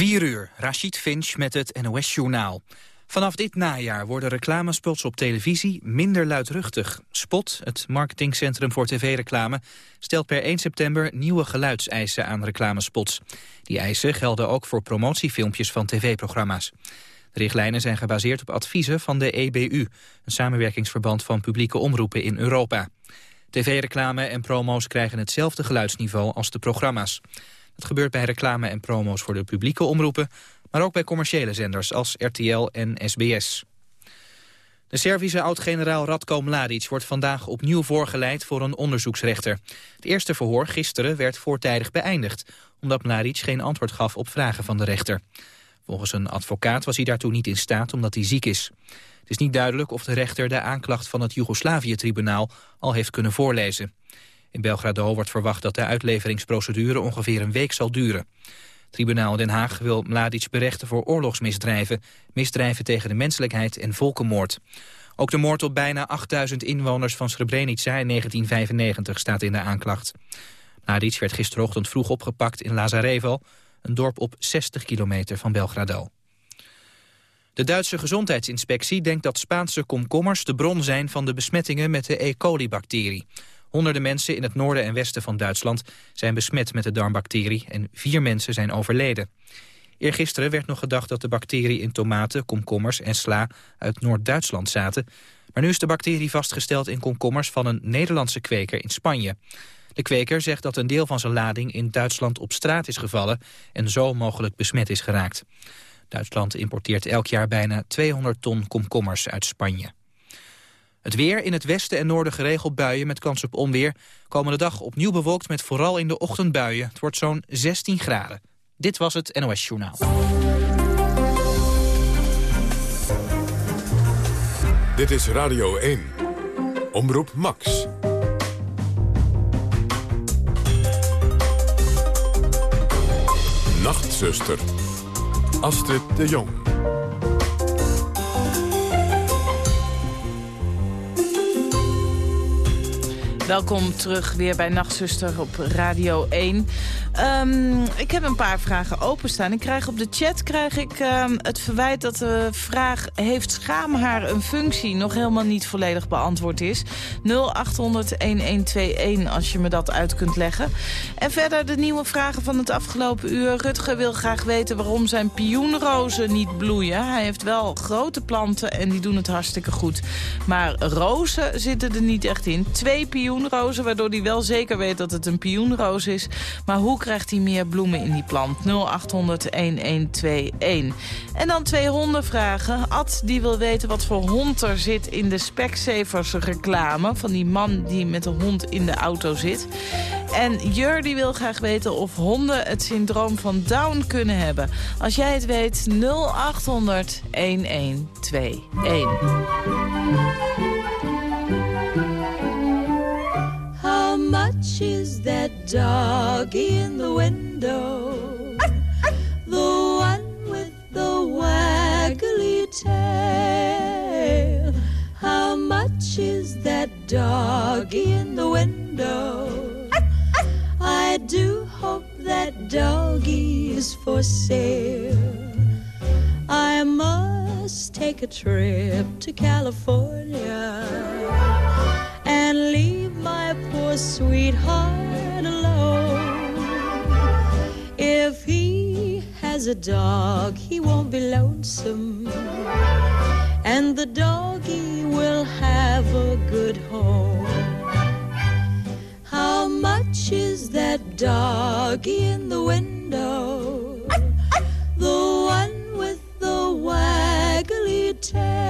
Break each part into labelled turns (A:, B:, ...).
A: 4 uur, Rashid Finch met het NOS-journaal. Vanaf dit najaar worden reclamespots op televisie minder luidruchtig. Spot, het marketingcentrum voor tv-reclame, stelt per 1 september nieuwe geluidseisen aan reclamespots. Die eisen gelden ook voor promotiefilmpjes van tv-programma's. De richtlijnen zijn gebaseerd op adviezen van de EBU, een samenwerkingsverband van publieke omroepen in Europa. TV-reclame en promo's krijgen hetzelfde geluidsniveau als de programma's. Het gebeurt bij reclame en promo's voor de publieke omroepen... maar ook bij commerciële zenders als RTL en SBS. De Servische oud-generaal Radko Mladic wordt vandaag opnieuw voorgeleid voor een onderzoeksrechter. Het eerste verhoor gisteren werd voortijdig beëindigd, omdat Mladic geen antwoord gaf op vragen van de rechter. Volgens een advocaat was hij daartoe niet in staat omdat hij ziek is. Het is niet duidelijk of de rechter de aanklacht van het Joegoslavië-tribunaal al heeft kunnen voorlezen. In Belgrado wordt verwacht dat de uitleveringsprocedure ongeveer een week zal duren. Tribunaal Den Haag wil Mladic berechten voor oorlogsmisdrijven, misdrijven tegen de menselijkheid en volkenmoord. Ook de moord op bijna 8000 inwoners van Srebrenica in 1995 staat in de aanklacht. Mladic werd gisterochtend vroeg opgepakt in Lazarevo, een dorp op 60 kilometer van Belgrado. De Duitse gezondheidsinspectie denkt dat Spaanse komkommers de bron zijn van de besmettingen met de E. coli-bacterie. Honderden mensen in het noorden en westen van Duitsland zijn besmet met de darmbacterie en vier mensen zijn overleden. Eergisteren werd nog gedacht dat de bacterie in tomaten, komkommers en sla uit Noord-Duitsland zaten. Maar nu is de bacterie vastgesteld in komkommers van een Nederlandse kweker in Spanje. De kweker zegt dat een deel van zijn lading in Duitsland op straat is gevallen en zo mogelijk besmet is geraakt. Duitsland importeert elk jaar bijna 200 ton komkommers uit Spanje. Het weer in het westen en noorden geregeld buien met kans op onweer. Komende dag opnieuw bewolkt met vooral in de ochtend buien. Het wordt zo'n 16 graden. Dit was het NOS Journaal.
B: Dit is Radio 1. Omroep Max. Nachtzuster. Astrid de Jong.
C: Welkom terug weer bij Nachtzuster op Radio 1. Um, ik heb een paar vragen openstaan. Ik krijg op de chat krijg ik um, het verwijt dat de vraag... heeft schaamhaar een functie nog helemaal niet volledig beantwoord is. 0800-1121 als je me dat uit kunt leggen. En verder de nieuwe vragen van het afgelopen uur. Rutger wil graag weten waarom zijn pioenrozen niet bloeien. Hij heeft wel grote planten en die doen het hartstikke goed. Maar rozen zitten er niet echt in. Twee pioenrozen, waardoor hij wel zeker weet dat het een pioenroos is. Maar hoe krijgt hij meer bloemen in die plant? 0800-1121. En dan twee hondenvragen. Ad die wil weten wat voor hond er zit in de Specsavers reclame. Van die man die met de hond in de auto zit. En Jur die wil graag weten of honden het syndroom van Down kunnen hebben. Als jij het weet, 0800 1121.
D: Much is that dog in the window? the one with the waggly tail. How much is that dog in the window? I do hope that doggy is for sale. I must take a trip to California sweetheart alone. If he has a dog, he won't be lonesome. And the doggy will have a good home. How much is that doggy in the window? The one with the waggly tail.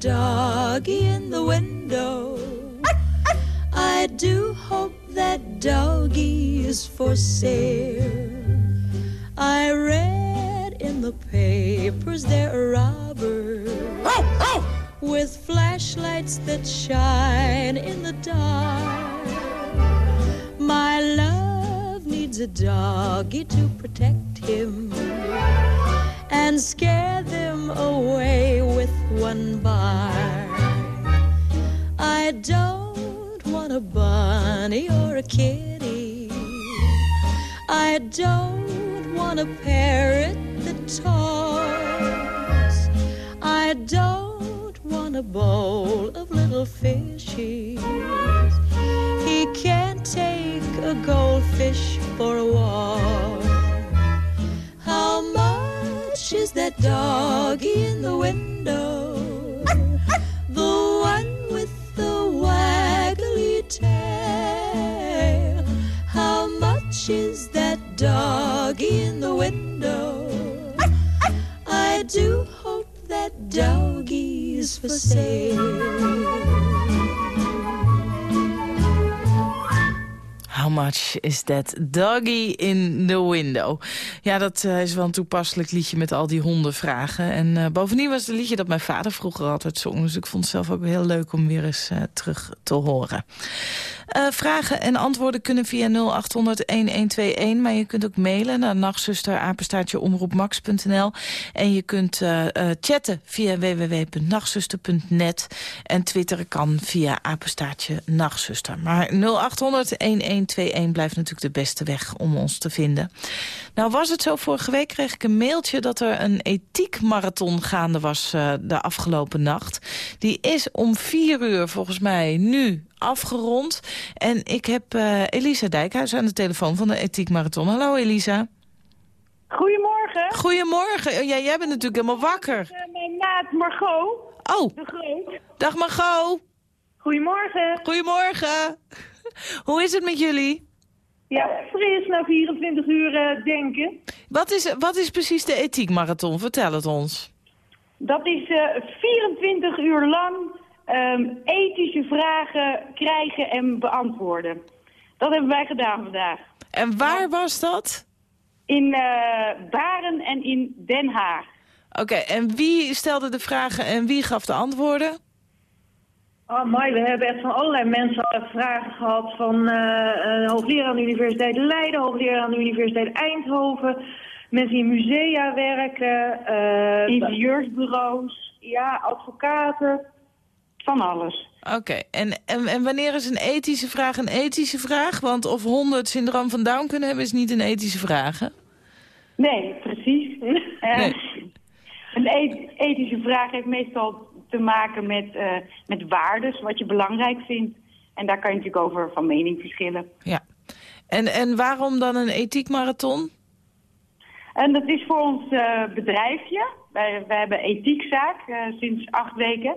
D: Doggy in the window? I do hope that doggy is for sale. I read in the papers there are robbers with flashlights that shine in the dark. My love needs a doggy to protect him and scare them away with one bar. I don't want a bunny or a kitty.
E: I don't want a parrot that talks. I don't want a bowl of little fishies. He can't take a goldfish for a walk. How much is that doggy in the window? The one with the waggly tail. How much is that doggy in the window? I do hope that doggy's for sale.
C: How much is that doggy in the window? Ja, dat eh, is wel een toepasselijk liedje met al die hondenvragen. En eh, bovendien was het liedje dat mijn vader vroeger altijd zong. Dus ik vond het zelf ook heel leuk om weer eens eh, terug te horen. Vragen en antwoorden kunnen via 0800-1121. Maar je kunt ook mailen naar nachtzusterapenstaartjeomroepmax.nl. En je kunt chatten via www.nachtzuster.net. En twitteren kan via apenstaartje nachtzuster. Maar 0800-1121 blijft natuurlijk de beste weg om ons te vinden. Nou was het zo, vorige week kreeg ik een mailtje... dat er een ethiekmarathon gaande was eh, de afgelopen nacht. Die is om vier uur volgens mij nu afgerond. En ik heb eh, Elisa Dijkhuis aan de telefoon van de Ethiekmarathon. Hallo Elisa.
F: Goedemorgen.
C: Goedemorgen. Oh, ja, jij bent natuurlijk helemaal wakker.
F: Eh, mijn maat Margot
C: Oh,
F: de Groot.
C: dag Margot.
F: Goedemorgen.
C: Goedemorgen. Hoe is het met jullie?
F: Ja, fris na 24 uur eh, denken.
C: Wat is, wat is precies de Ethiekmarathon? Vertel het ons.
F: Dat is eh 24 uur lang ehm, ethische vragen krijgen en beantwoorden. Dat hebben wij gedaan vandaag.
C: En waar was dat?
F: In eh, Baren en in Den Haag.
C: Oké, en wie stelde de vragen en wie gaf de antwoorden?
F: Oh, mooi. We hebben echt van allerlei mensen vragen gehad. Van een hoogleraar aan de Universiteit Leiden, hoogleraar aan de Universiteit Eindhoven. Mensen die in musea werken. eh, ingenieursbureaus. Ja, advocaten. Van alles.
C: Oké, en, en, en wanneer is een ethische vraag een ethische vraag? Want of honden het syndroom van Down kunnen hebben is niet een ethische vraag, hè?
F: Nee, precies.
C: Nee.
F: Een ethische vraag heeft meestal te maken met, eh met waardes, wat je belangrijk vindt. En daar kan je natuurlijk over van mening verschillen.
C: Ja. En, en waarom dan een ethiekmarathon?
F: En dat is voor ons eh, bedrijfje. Wij, wij hebben ethiekzaak eh, sinds acht weken.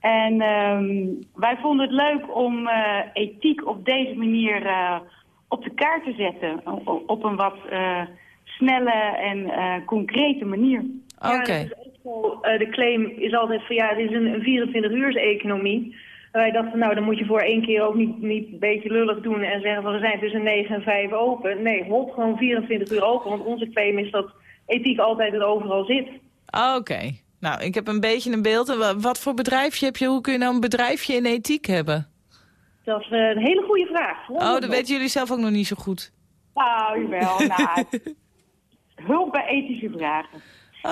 F: En ehm, wij vonden het leuk om ethiek op deze manier op de kaart te zetten. Op een wat snelle en concrete manier.
C: Oké.
G: Ja, Eh, de claim is altijd van ja, het is een, een 24-uurs-economie. Wij dachten, nou, dan moet je voor één keer ook niet, niet een beetje lullig doen en zeggen van we zijn tussen 9 en 5 open. Nee, hold gewoon 24 uur open, want onze claim is dat ethiek altijd en overal zit.
C: Oké. Nou, ik heb een beetje een beeld. Wat voor bedrijfje heb je? Hoe kun je nou een bedrijfje in ethiek hebben?
G: Dat is eh, een hele goede vraag.
C: Oh, dat weten jullie zelf ook nog niet zo goed.
F: Nou, jawel. nou, hulp bij ethische vragen.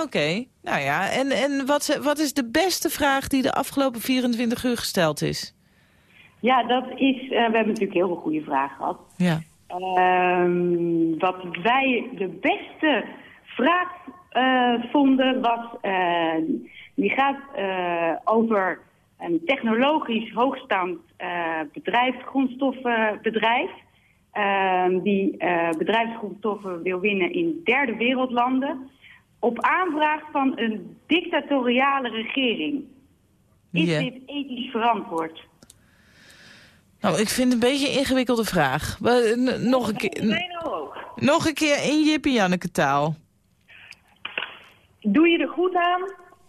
C: Oké, nou ja. En, en wat, wat is de beste vraag die de afgelopen 24 uur gesteld is?
F: Ja, dat is... eh, we hebben natuurlijk heel veel goede vragen gehad.
C: Ja.
F: Ehm, wat wij de beste vraag eh, vonden was, eh, die gaat over een technologisch hoogstaand eh, bedrijf, grondstoffenbedrijf, ehm, die bedrijfsgrondstoffen wil winnen in derde wereldlanden, op aanvraag van een dictatoriale regering. Is dit ethisch verantwoord?
C: Nou, ik vind het een beetje een ingewikkelde vraag. N- Nog een keer,
G: nou
C: nog een keer in Jip en Janneke taal.
G: Doe je er goed aan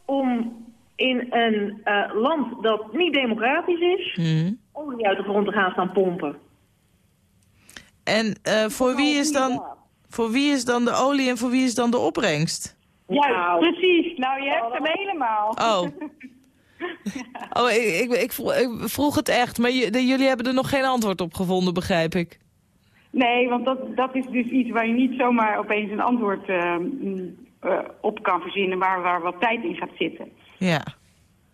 G: om in een eh, land dat niet democratisch is,
C: Hmm.
G: olie uit de grond te gaan staan pompen?
C: En eh, voor, wie is dan, voor wie is dan de olie en voor wie is dan de opbrengst?
F: Ja,
G: Nou.
F: precies. Nou, je hebt hem helemaal.
C: Oh. Oh, ik, ik, ik vroeg, ik vroeg het echt, maar jullie hebben er nog geen antwoord op gevonden, begrijp ik.
F: Nee, want dat, dat is dus iets waar je niet zomaar opeens een antwoord eh, eh, op kan verzinnen, waar, waar wat tijd in gaat zitten.
C: Ja.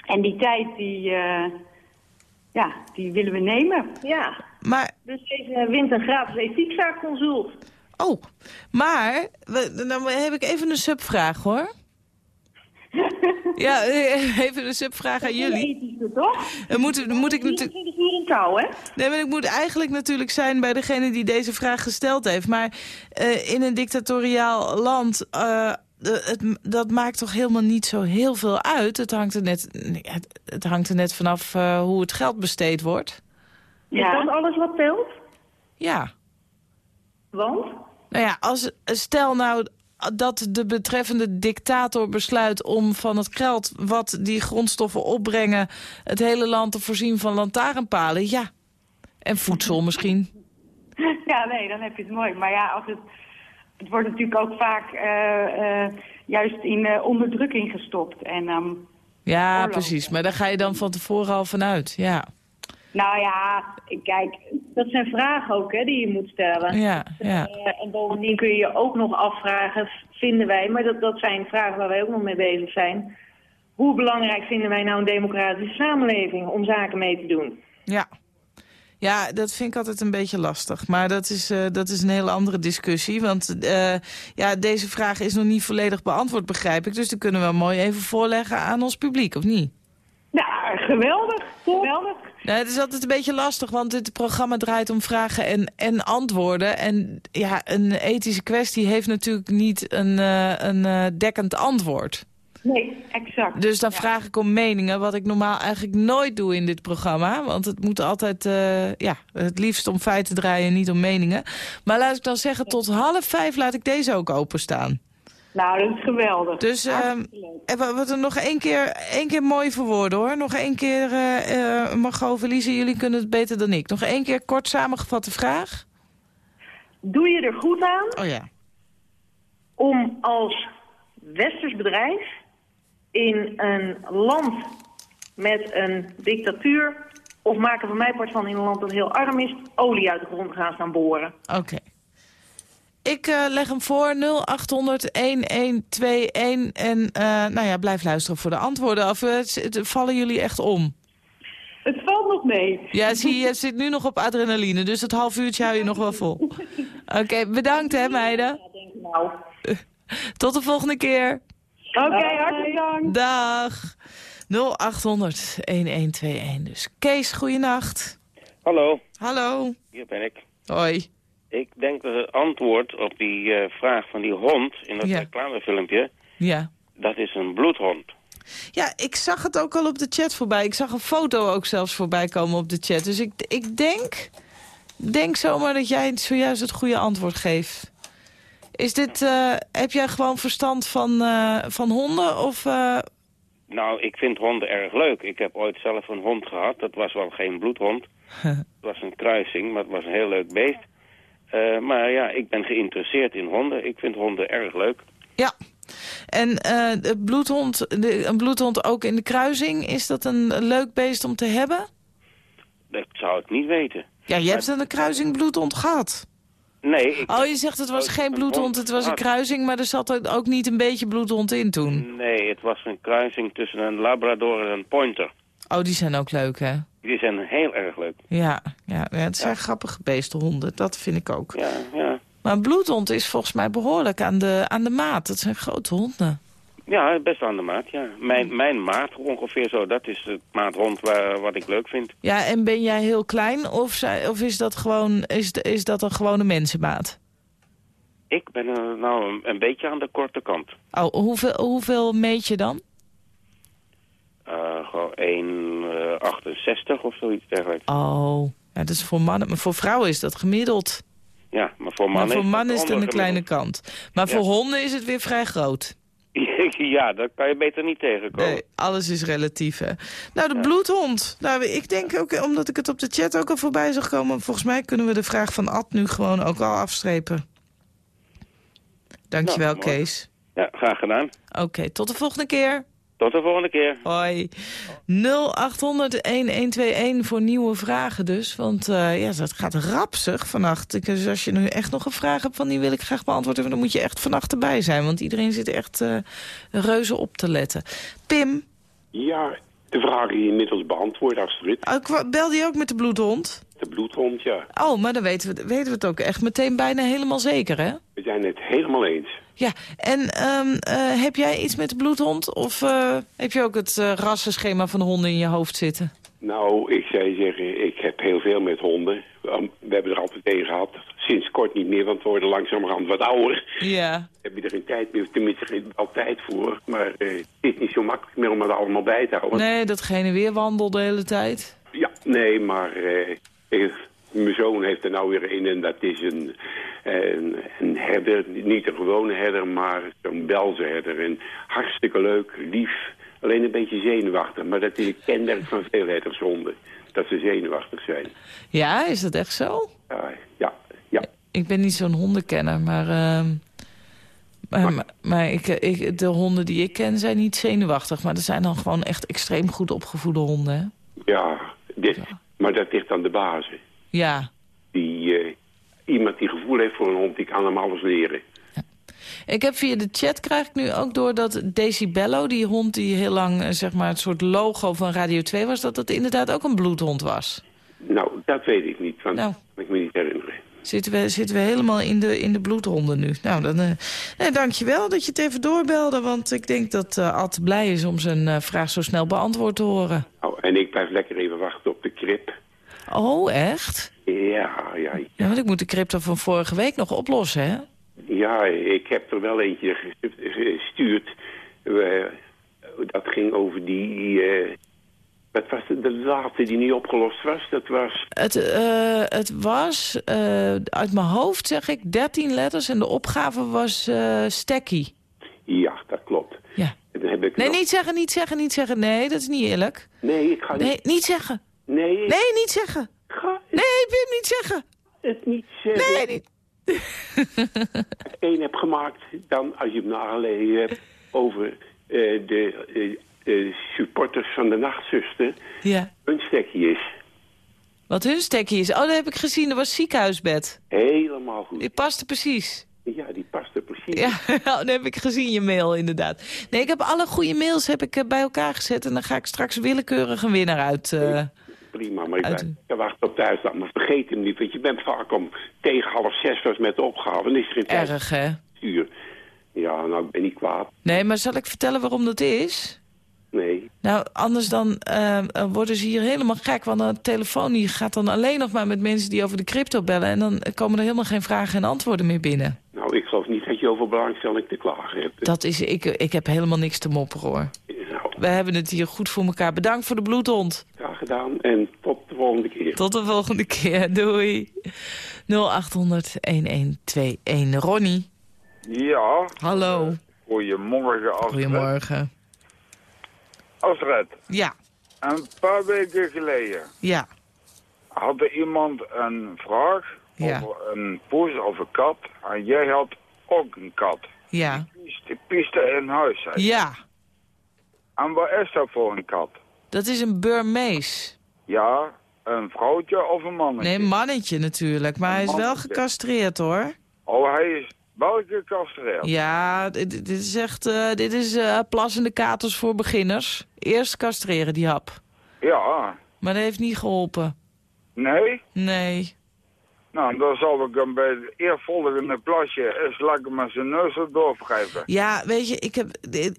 F: En die tijd, die, eh, ja, die willen we nemen.
G: Ja,
C: Maar,
G: dus deze wint een gratis ethiekzaakconsult.
C: Oh, maar dan heb ik even een subvraag hoor. Ja, eh, even een subvraag aan jullie.
F: Toch?
C: Dan moet, dan moet ik natuurlijk...
F: 24 uur in kou, hè?
C: Nee, maar ik moet eigenlijk natuurlijk zijn bij degene die deze vraag gesteld heeft. Maar eh, in een dictatoriaal land, eh, het, dat maakt toch helemaal niet zo heel veel uit. Het hangt er net, het, het hangt er net vanaf eh, hoe het geld besteed wordt.
G: Is dat alles wat telt?
C: Ja.
G: Want?
C: Nou ja, als, stel nou dat de betreffende dictator besluit om van het geld... wat die grondstoffen opbrengen, het hele land te voorzien van lantaarnpalen. Ja. En voedsel misschien.
F: Ja, nee, dan heb je het mooi. Maar ja, als het, het wordt natuurlijk ook vaak eh, eh, juist in eh, onderdrukking gestopt. En,
C: Ja,
F: Oorlog.
C: precies. Maar daar ga je dan van tevoren al vanuit. Ja,
F: nou ja, kijk,
G: Dat zijn vragen ook hè, die je moet stellen.
C: ja, ja.
G: Eh, en bovendien kun je je ook nog afvragen, vinden wij, maar dat, dat zijn vragen waar wij ook nog mee bezig zijn. Hoe belangrijk vinden wij nou een democratische samenleving om zaken mee te doen?
C: Ja. Ja, dat vind ik altijd een beetje lastig. Maar dat is, eh, dat is een hele andere discussie. Want eh, ja, deze vraag is nog niet volledig beantwoord, begrijp ik. Dus die kunnen we mooi even voorleggen aan ons publiek, of niet?
F: ja, geweldig, geweldig.
C: Ja, het is altijd een beetje lastig, want dit programma draait om vragen en, en antwoorden. En ja, een ethische kwestie heeft natuurlijk niet een, eh, een eh, dekkend antwoord.
F: Nee, exact.
C: Dus dan vraag ik om meningen, wat ik normaal eigenlijk nooit doe in dit programma. Want het moet altijd, eh, ja, het liefst om feiten draaien en niet om meningen. Maar laat ik dan zeggen, tot half vijf laat ik deze ook openstaan.
F: Nou, dat is geweldig.
C: Dus we, we er nog één keer, één keer mooi verwoorden hoor. Nog één keer, eh eh Margot, Verliezen, jullie kunnen het beter dan ik. Nog één keer kort samengevatte vraag.
G: Doe je er goed aan
C: Oh ja.
G: om als westers bedrijf in een land met een dictatuur, of maken van mij part van in een land dat heel arm is, olie uit de grond te gaan staan boren?
C: Oké. Ik eh, leg hem voor 0800 1121 en eh, nou ja, blijf luisteren voor de antwoorden. Of eh, het- het- vallen jullie echt om?
F: Het valt nog mee.
C: Ja, zie je, je zit nu nog op adrenaline, dus het half uurtje hou je nog wel vol. Oké, bedankt hè meiden.
G: Nou,
C: Tot de volgende keer.
F: Oké, hartelijk dank.
C: Dag. 0800 1121 dus. Kees, goeienacht.
H: Hallo,
C: Hallo.
H: hier ben ik.
C: Hoi.
H: Ik denk dat het antwoord op die eh, vraag van die hond in dat
C: Ja.
H: reclamefilmpje,
C: Ja.
H: dat is een bloedhond.
C: Ja, ik zag het ook al op de chat voorbij. Ik zag een foto ook zelfs voorbij komen op de chat. Dus ik, ik denk, denk zomaar dat jij zojuist het goede antwoord geeft. Is dit, eh, heb jij gewoon verstand van, eh, van honden? Of,
H: Nou, ik vind honden erg leuk. Ik heb ooit zelf een hond gehad. Dat was wel geen bloedhond. Het was een kruising, maar het was een heel leuk beest. Eh, maar ja, ik ben geïnteresseerd in honden. Ik vind honden erg leuk.
C: ja. En de bloedhond, de, een bloedhond ook in de kruising, is dat een leuk beest om te hebben?
H: Dat zou ik niet weten.
C: Ja, je hebt een kruising bloedhond gehad.
H: Nee, ik,
C: Oh, je zegt het was
H: Oh,
C: geen
H: een
C: bloedhond,
H: hond
C: het was een kruising... maar er zat ook niet een beetje bloedhond in toen.
H: nee, het was een kruising tussen een labrador en een pointer.
C: Oh, die zijn ook leuk, hè?
H: Die zijn heel erg leuk.
C: Ja, ja, ja het zijn grappige beestenhonden, dat vind ik ook.
H: Ja, ja.
C: Maar een bloedhond is volgens mij behoorlijk aan de, aan de maat. Dat zijn grote honden.
H: Ja, best aan de maat, ja. Mijn, mijn maat ongeveer zo, dat is het maathond waar, wat ik leuk vind.
C: Ja, en ben jij heel klein of, zij, of is, dat gewoon, is, is dat een gewone mensenmaat?
H: Ik ben er nou een, een beetje aan de korte kant.
C: Oh, hoeveel, hoeveel meet je dan?
H: Eh gewoon 1,68 of zoiets dergelijks.
C: Oh, ja, dat is voor mannen. Maar voor vrouwen is dat gemiddeld.
H: Ja, maar voor
C: Maar
H: mannen
C: voor mannen is
H: het
C: aan de kleine kant. Maar
H: Ja.
C: voor honden is het weer vrij groot.
H: ja, dat kan je beter niet tegenkomen.
C: Nee, alles is relatief, hè. Nou, de bloedhond. Nou, ik denk ook, omdat ik het op de chat ook al voorbij zag komen... volgens mij kunnen we de vraag van Ad nu gewoon ook al afstrepen. Dankjewel,
H: Nou.
C: Kees.
H: Ja, graag gedaan.
C: Oké, tot de volgende keer.
H: Tot de volgende keer.
C: Hoi. 0800-1121 voor nieuwe vragen dus. Want eh, ja, dat gaat rapsig vannacht. Dus als je nu echt nog een vraag hebt van die wil ik graag beantwoorden... dan moet je echt vannacht erbij zijn. Want iedereen zit echt eh, reuze op te letten. Pim,
I: Ja, De vraag is inmiddels beantwoord, Astrid.
C: Oh, belde je ook met de bloedhond?
I: De bloedhond, ja.
C: Oh, maar dan weten we, weten we het ook echt meteen bijna helemaal zeker, hè?
I: We zijn het helemaal eens.
C: Ja, en ehm, eh, heb jij iets met de bloedhond? Of eh, heb je ook het eh, rassenschema van de honden in je hoofd zitten?
I: Nou, ik zou zeggen, ik heb heel veel met honden. Um, We hebben er altijd één gehad. Sinds kort niet meer, want we worden langzamerhand wat ouder.
C: Ja.
I: Heb je er geen tijd meer, tenminste geen altijd voor. Maar eh, het is niet zo makkelijk meer om het allemaal bij te houden.
C: Nee, datgene weer wandel de hele tijd.
I: Ja, nee, maar eh, ik- mijn zoon heeft er nou weer een en dat is een, een, een herder. Niet een gewone herder, maar zo'n Belze herder. En hartstikke leuk, lief, alleen een beetje zenuwachtig. Maar dat is een kenmerk van veel herdershonden, dat ze zenuwachtig zijn.
C: Ja, is dat echt zo?
I: Ja.
C: Ik ben niet zo'n hondenkenner, maar... ehm, maar, maar, maar ik, ik, de honden die ik ken zijn niet zenuwachtig. Maar dat zijn dan gewoon echt extreem goed opgevoede honden, hè?
I: ja dit, maar dat ligt aan de basis.
C: Ja.
I: Die, eh, iemand die gevoel heeft voor een hond, die kan hem alles leren.
C: Ik heb via de chat krijg ik nu ook door dat Decibello, die hond die heel lang eh, zeg maar het soort logo van Radio 2 was, dat dat inderdaad ook een bloedhond was.
I: Nou, dat weet ik niet, want
C: Nou.
I: ik me niet.
C: Zitten we, zitten we helemaal in de, in de bloedhonden nu. Nou, dan eh nee, dankjewel dat je het even doorbelde, want ik denk dat eh Ad blij is om zijn eh, vraag zo snel beantwoord te horen.
I: Nou, en ik blijf lekker even wachten op de krip.
C: Oh, echt?
I: Ja, ja,
C: Ja, want ik moet de crypto van vorige week nog oplossen, hè?
I: ja, ik heb er wel eentje ges- gestuurd. Eh, dat ging over die... wat was de laatste die niet opgelost was? Dat was...
C: Het, eh, het was, eh, uit mijn hoofd zeg ik, 13 letters en de opgave was stekkie.
I: Ja, dat klopt.
C: Ja.
I: En dan heb ik
C: Nee,
I: nog-
C: niet zeggen, niet zeggen, niet zeggen. Nee, dat is niet eerlijk.
I: Nee, ik ga niet...
C: Nee, niet zeggen.
I: Nee, ik
C: Nee, niet zeggen.
I: ga
C: Nee, Pim, niet zeggen.
I: het niet zeggen.
C: Nee, niet.
I: één heb gemaakt, dan als je hem nagelezen hebt over de eh, supporters van de nachtzuster,
C: Ja.
I: hun stekje is.
C: Wat hun stekkie is. Oh, dat heb ik gezien. Dat was ziekenhuisbed.
I: Helemaal goed.
C: Die paste precies.
I: Ja, die past er precies.
C: Ja, dat heb ik gezien, je mail inderdaad. Nee, ik heb alle goede mails heb ik, eh, bij elkaar gezet... en dan ga ik straks willekeurig een winnaar uit... eh,
I: Prima, maar ik
C: Uit-
I: ik wacht op de uitslag. Maar vergeet hem niet, want je bent vaak om tegen half zes was met de opgave. Dan is er geen tijd
C: erg, hè?
I: uur. Ja, nou, ik ben niet kwaad.
C: Nee, maar zal ik vertellen waarom dat is?
I: Nee.
C: Nou, anders dan eh, eh, worden ze hier helemaal gek. Want de telefoon die gaat dan alleen nog maar met mensen die over de crypto bellen. En dan komen er helemaal geen vragen en antwoorden meer binnen.
I: Nou, ik geloof niet dat je over belangstelling te klagen hebt.
C: Dat is, ik, ik heb helemaal niks te mopperen hoor.
I: Nou,
C: We hebben het hier goed voor elkaar. Bedankt voor de bloedhond.
I: graag gedaan en tot de volgende keer.
C: Tot de volgende keer. Doei. 0800-1121. Ronnie.
J: Ja,
C: Hallo.
J: goedemorgen Astrid.
C: Goedemorgen.
J: Astrid,
C: Ja,
J: een paar weken geleden
C: ja,
J: had er iemand een vraag
C: Ja.
J: over een poes of een kat. En jij had ook een kat.
C: ja,
J: Die pieste in huis.
C: ja.
J: En wat is dat voor een kat?
C: Dat is een Burmees.
J: Ja, een vrouwtje of een mannetje?
C: Nee, mannetje natuurlijk. Maar hij is wel gecastreerd hoor.
J: Oh, hij is wel gecastreerd.
C: Ja, dit, dit is echt eh, dit is, eh, plassende katers voor beginners. Eerst castreren, die hap.
J: Ja,
C: Maar dat heeft niet geholpen.
J: nee?
C: Nee.
J: Nou, dan zal ik hem bij het eerstvolgende plasje eens lekker met zijn neus doorwrijven.
C: Ja, weet je, ik, heb,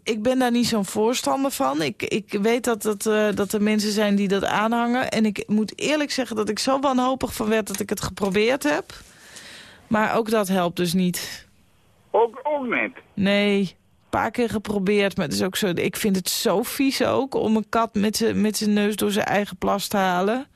C: ik ben daar niet zo'n voorstander van. Ik, ik weet dat, het, eh, dat er mensen zijn die dat aanhangen. En ik moet eerlijk zeggen dat ik zo wanhopig van werd dat ik het geprobeerd heb. Maar ook dat helpt dus niet.
J: Ook, ook niet.
C: Nee, een paar keer geprobeerd. Maar het is ook zo, ik vind het zo vies ook om een kat met zijn met zijn neus door zijn eigen plas te halen.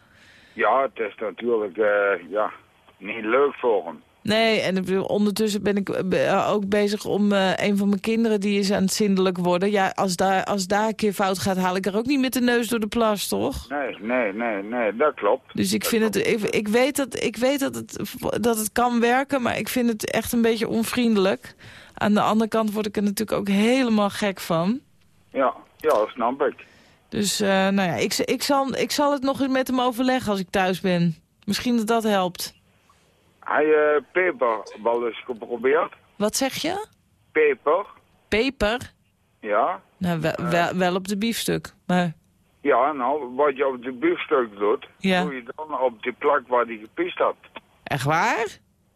J: Ja, het is natuurlijk eh, ja, niet leuk voor hem.
C: Nee, en ik bedoel, ondertussen ben ik eh, ook bezig om eh, een van mijn kinderen... die is aan het zindelijk worden. Ja, als daar, als daar een keer fout gaat, haal ik er ook niet met de neus door de plas, toch?
J: Nee, nee, nee, nee, dat klopt.
C: Dus ik vind het, ik, ik weet, dat, ik weet dat, het, dat het kan werken, maar ik vind het echt een beetje onvriendelijk. Aan de andere kant word ik er natuurlijk ook helemaal gek van.
J: Ja, ja, snap ik.
C: Dus eh, nou ja, ik, ik, zal, ik zal het nog eens met hem overleggen als ik thuis ben. Misschien dat dat helpt.
J: Hij uh, peper wel eens geprobeerd?
C: Wat zeg je?
J: Peper?
C: Peper?
J: Ja.
C: Nou, wel, wel, wel op de biefstuk, maar...
J: Ja, nou, wat je op de biefstuk doet,
C: Ja.
J: doe je dan op die plak waar die gepist had.
C: Echt waar?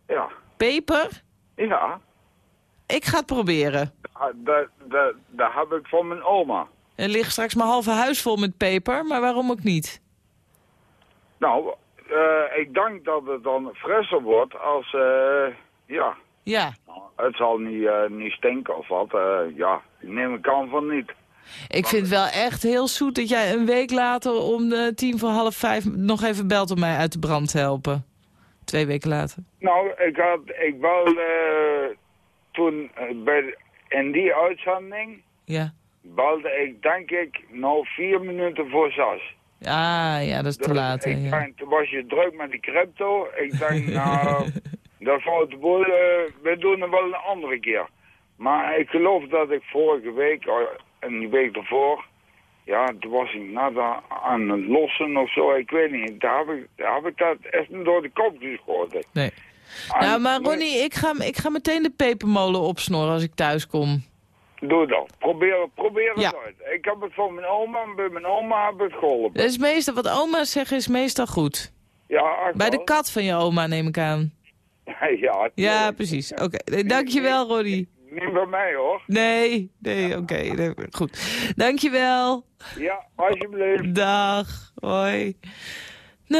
J: Ja.
C: Peper?
J: Ja,
C: Ik ga het proberen.
J: Dat, dat, dat heb ik van mijn oma.
C: Er ligt straks mijn halve huis vol met peper, maar waarom ook niet?
J: Nou, eh, ik denk dat het dan frisser wordt als, eh, ja,
C: Ja,
J: het zal niet, eh, niet stinken of wat. ja, neem ik aan van niet.
C: ik vind het wel echt heel zoet dat jij een week later om de tien voor half vijf nog even belt om mij uit de brand te helpen. Twee weken later.
J: Nou, ik had, ik belde toen bij, in die uitzending,
C: Ja.
J: belde ik denk ik nou vier minuten voor zes.
C: Ah, ja, dat is te
J: Dus
C: laat. hè,
J: ik
C: ja.
J: denk, toen was je druk met die crypto. Ik denk, nou, dat valt de boel, eh, we doen het wel een andere keer. Maar ik geloof dat ik vorige week, en die week ervoor, ja, toen was ik net a- aan het lossen of zo, ik weet niet. Daar heb ik, daar heb ik dat echt niet door de kop geschoten.
C: Nee.
J: En-
C: Nou, maar Ronnie, ik ga, ik ga meteen de pepermolen opsnorren als ik thuis kom.
J: Doe dat. Probeer, probeer het
C: Ja.
J: uit. Ik heb het van mijn oma en bij mijn oma heb ik het geholpen.
C: Dat is meestal, wat oma's zeggen is meestal goed.
J: Ja,
C: Bij de kat van je oma neem ik aan.
J: ja,
C: Ja, precies. Oké, nee, dankjewel Ronnie.
J: Niet bij mij hoor.
C: Nee, nee, oké. nee, goed. Dankjewel.
J: Ja, alsjeblieft.
C: Dag. Hoi. 0800-1121.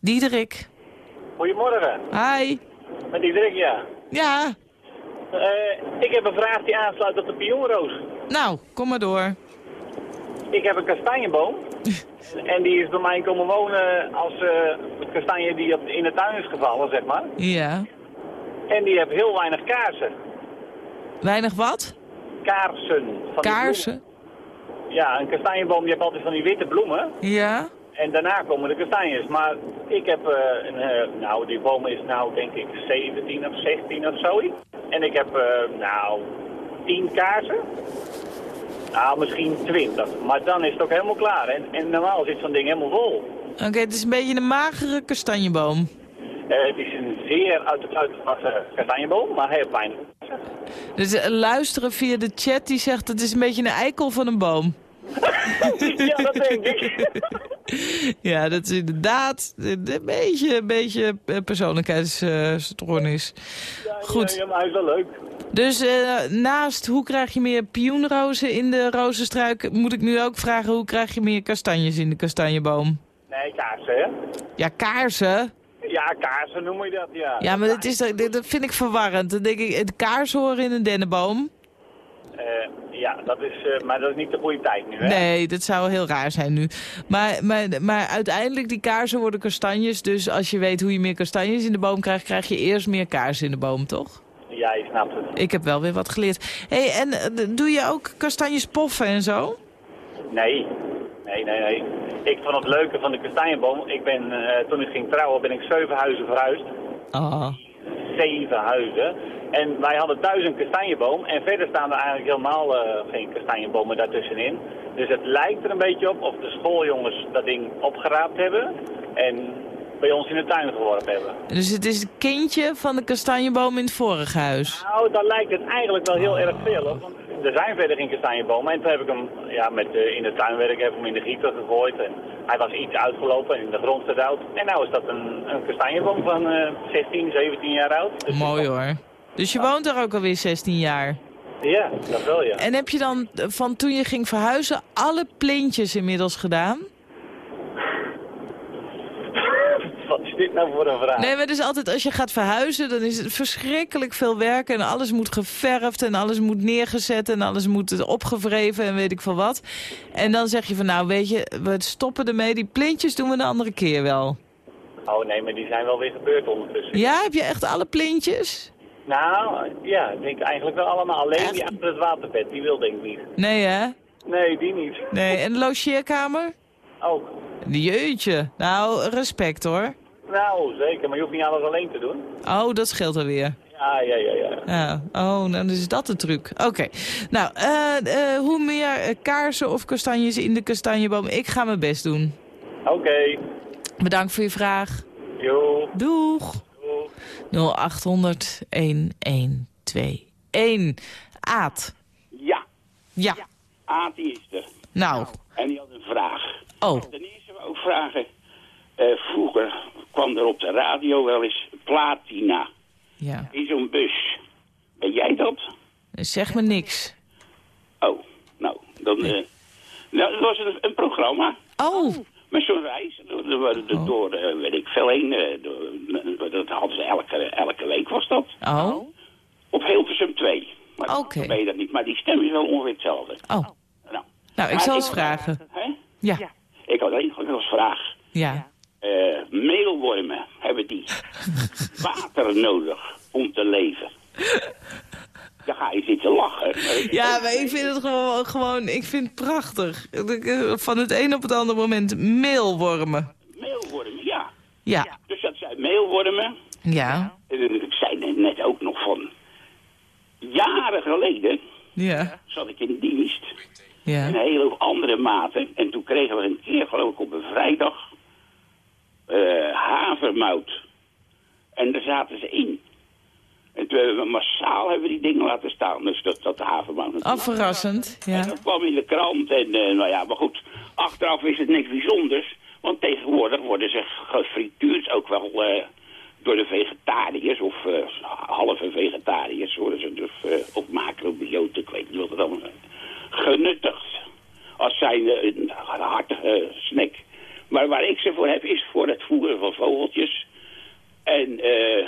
C: Diederik.
K: Goedemorgen,
C: Hi.
K: met Diederik, ja.
C: Ja,
K: ik heb een vraag die aansluit op de pionroos.
C: nou, kom maar door.
K: Ik heb een kastanjeboom. en die is bij mij komen wonen als eh kastanje die in de tuin is gevallen, zeg maar.
C: Ja.
K: En die heeft heel weinig kaarsen.
C: Weinig wat?
K: Kaarsen. Van
C: Kaarsen?
K: Ja, een kastanjeboom die heeft altijd van die witte bloemen.
C: Ja.
K: En daarna komen de kastanjes. Maar ik heb eh, een, eh, nou die boom is nou denk ik 17 of 16 of zoiets. En ik heb eh, nou 10 kaarsen. Nou, misschien 20. Maar dan is het ook helemaal klaar. En, en normaal zit zo'n ding helemaal vol.
C: Oké, het is een beetje een magere kastanjeboom.
K: Het is een zeer uit het uitgewassen kastanjeboom, maar heel fijn.
C: Dus luisteren via de chat die zegt het is een beetje een eikel van een boom.
K: Ja, dat denk ik.
C: Ja, dat is inderdaad een beetje, een beetje eh. Goed.
K: Ja, maar hij is wel leuk.
C: Dus eh, naast hoe krijg je meer pioenrozen in de rozenstruik... moet ik nu ook vragen hoe krijg je meer kastanjes in de kastanjeboom?
K: Nee, kaarsen, hè?
C: Ja, kaarsen.
K: Ja, kaarsen noem je dat, ja.
C: Ja, maar dat, is, dat, dat vind ik verwarrend. Dan denk ik, het kaars horen in een dennenboom.
K: Eh, ja, dat is, eh, maar dat is niet de goede tijd nu, hè?
C: Nee, dat zou heel raar zijn nu. Maar, maar, maar uiteindelijk, die kaarsen worden kastanjes. Dus als je weet hoe je meer kastanjes in de boom krijgt... krijg je eerst meer kaarsen in de boom, toch?
K: Ja, je snapt het.
C: Ik heb wel weer wat geleerd. hey, en eh, doe je ook kastanjes poffen en zo?
K: Nee, nee, nee, nee. Ik vond het leuke van de kastanjeboom. Ik ben, toen ik ging trouwen, ben ik zeven huizen verhuisd.
C: Ah.
K: Zeven huizen. En wij hadden thuis een kastanjeboom. En verder staan er eigenlijk helemaal eh, geen kastanjebomen daartussenin. Dus het lijkt er een beetje op of de schooljongens dat ding opgeraapt hebben. En bij ons in de tuin geworpen hebben.
C: Dus het is het kindje van de kastanjeboom in het vorige huis.
K: Nou, dan lijkt het eigenlijk wel heel erg veel. Hoor. Er zijn verder geen kastanjebomen. En toen heb ik hem ja, met, eh, in het tuinwerk heb ik hem in de gieter gegooid. En hij was iets uitgelopen en in de grond gedouwd. En nu is dat een, een kastanjeboom van eh 16, 17 jaar oud. Dus
C: Mooi hoor. Dus je woont er ook alweer 16 jaar.
K: Ja, dat wel ja.
C: En heb je dan eh, van toen je ging verhuizen alle plintjes inmiddels gedaan?
K: Wat is dit nou voor een vraag?
C: Nee, maar dus altijd als je gaat verhuizen, dan is het verschrikkelijk veel werk. En alles moet geverfd en alles moet neergezet en alles moet opgevreven en weet ik veel wat. En dan zeg je van nou weet je, we stoppen ermee. Die plintjes doen we een andere keer wel.
K: Oh nee, maar die zijn wel weer gebeurd ondertussen.
C: Ja, heb je echt alle plintjes?
K: Nou, ja, ik denk eigenlijk wel allemaal. Alleen die achter het waterbed, die wil denk ik niet.
C: Nee hè?
K: Nee, die niet.
C: Nee, en de logeerkamer?
K: Ook.
C: Jeetje. Nou, respect hoor.
K: Nou, zeker, maar je hoeft niet alles alleen te doen.
C: Oh, dat scheelt alweer.
K: Ja, ja, ja, ja.
C: Ja. Oh, nou, dan is dat de truc. Oké. Nou, eh, eh, hoe meer eh, kaarsen of kastanjes in de kastanjeboom? Ik ga mijn best doen.
K: Oké.
C: Bedankt voor je vraag.
K: Jo.
C: Doeg. 0800 1121. Aad.
L: Ja.
C: Ja.
L: Aad die is er.
C: Nou,
L: En die had een vraag.
C: oh,
L: Ten eh, vroeger kwam er op de radio wel eens platina
C: ja.
L: in zo'n bus. Ben jij dat?
C: Zeg me niks.
L: Oh, nou, dan... eh, nou, dat was een, een programma.
C: Oh,
L: Met zo'n reis. Door, door, door eh, weet ik veel heen. eh, door- dat hadden ze elke, elke week was dat.
C: oh,
L: Op Hilversum 2. Maar
C: Oké.
L: weet je dat niet. Maar die stem is wel ongeveer hetzelfde.
C: oh.
L: Nou,
C: Nou, ik
L: Maar
C: zal eens vragen.
L: hè?
C: Ja,
L: Ik had één nog als vraag.
C: ja.
L: Eh, meelwormen hebben die water nodig om te leven. Dan ga je zitten lachen.
C: Ja, maar ik vind het gewoon, gewoon ik vind het prachtig. Ik- Van het een op het andere moment meelwormen.
L: Meelwormen, ja.
C: Ja,
L: Dus dat zijn meelwormen.
C: ja,
L: Ik zei net- net ook nog van... Jaren geleden
C: ja,
L: zat ik in dienst.
C: Ja.
L: Een hele andere mate. En toen kregen we een keer, geloof ik, op een vrijdag... eh, havermout. En daar zaten ze in. En toen hebben we massaal hebben we die dingen laten staan. Dus dat, dat havermout. natuurlijk.
C: Oh, verrassend.
L: En
C: Ja.
L: dat kwam in de krant. En eh, nou ja, maar goed. Achteraf is het niks bijzonders. Want tegenwoordig worden ze gefrituurd ook wel eh, door de vegetariërs. Of eh, halve vegetariërs worden ze dus eh of macrobioten. Ik weet niet wat het allemaal is. Genuttigd. Als zijn een hartige snack. Maar waar ik ze voor heb is voor het voeren van vogeltjes. En eh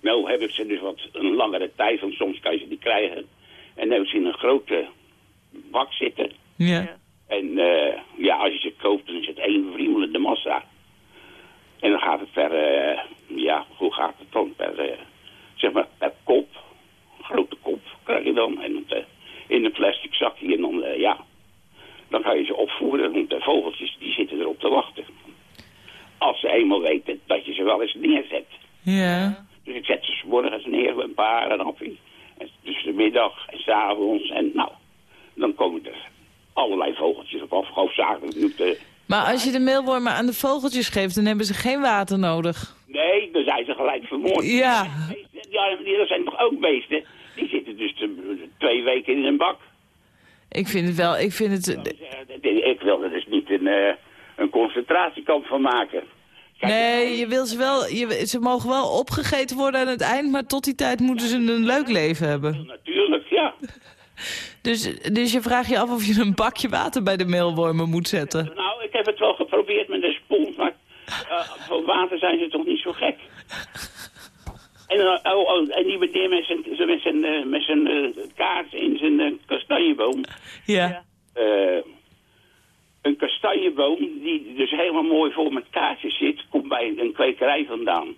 L: nou heb ik ze dus wat een langere tijd, want soms kan je ze niet krijgen. En dan heb ik ze in een grote bak zitten.
C: Ja.
L: En eh, ja, als je ze koopt, dan is het één vriemelende massa. En dan gaat het per, eh, ja, hoe gaat het dan? Per, eh, zeg maar, per kop. Grote kop krijg je dan. En het, eh, in een plastic zakje. En dan, eh, ja, dan ga je ze opvoeren. Want de vogeltjes, die zitten erop te wachten. Als ze eenmaal weten dat je ze wel eens neerzet.
C: Ja.
L: Dus ik zet ze 's morgens neer, een paar en appie. En tussen de middag en s'avonds. En nou, dan komen er allerlei vogeltjes op af. Hoofdzakelijk nu de...
C: Maar als je de meelwormen aan de vogeltjes geeft, dan hebben ze geen water nodig.
L: Nee, dan zijn ze gelijk vermoord.
C: Ja.
L: Ja, die- dat zijn toch ook beesten? Die zitten dus twee weken in een bak.
C: Ik vind het wel, ik vind het...
L: Eh, Ik wil er dus niet een, eh, een concentratiekamp van maken.
C: Nee, je wil ze wel, je, ze mogen wel opgegeten worden aan het eind, maar tot die tijd moeten ze een leuk leven hebben.
L: Natuurlijk, ja.
C: Dus, dus je vraagt je af of je een bakje water bij de meelwormen moet zetten.
L: Nou, ik heb het wel geprobeerd met een spons, maar eh, voor water zijn ze toch niet zo gek. En, eh, oh, oh, en die meneer met zijn, zo met zijn, eh, met zijn eh, kaart in zijn eh, kastanjeboom.
C: Ja.
L: Eh, een kastanjeboom die dus helemaal mooi vol met kaartjes zit, komt bij een kwekerij vandaan.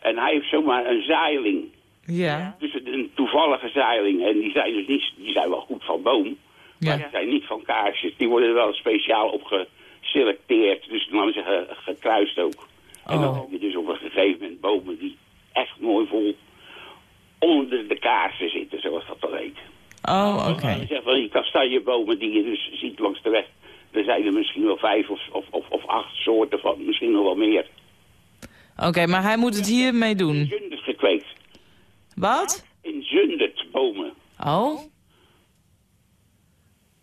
L: En hij heeft zomaar een zeiling.
C: Ja.
L: Dus een- een toevallige zeiling. En die zijn dus niet, die zijn wel goed van boom. Maar
C: Ja.
L: die zijn niet van kaarsjes. Die worden er wel speciaal op geselecteerd. Dus dan hebben ze ge- gekruist ook. En dan
C: Oh.
L: heb je dus op een gegeven moment bomen die echt mooi vol onder de kaarsen zitten, zoals dat dan heet.
C: Oh, oké.
L: Je zegt van die kastanjebomen die je dus ziet langs de weg. Er zijn er misschien wel vijf of, of, of, of acht soorten van, misschien nog wel meer.
C: Oké, maar hij moet het hiermee doen.
L: Zundert gekweekt.
C: Wat?
L: In Zundert bomen.
C: Oh?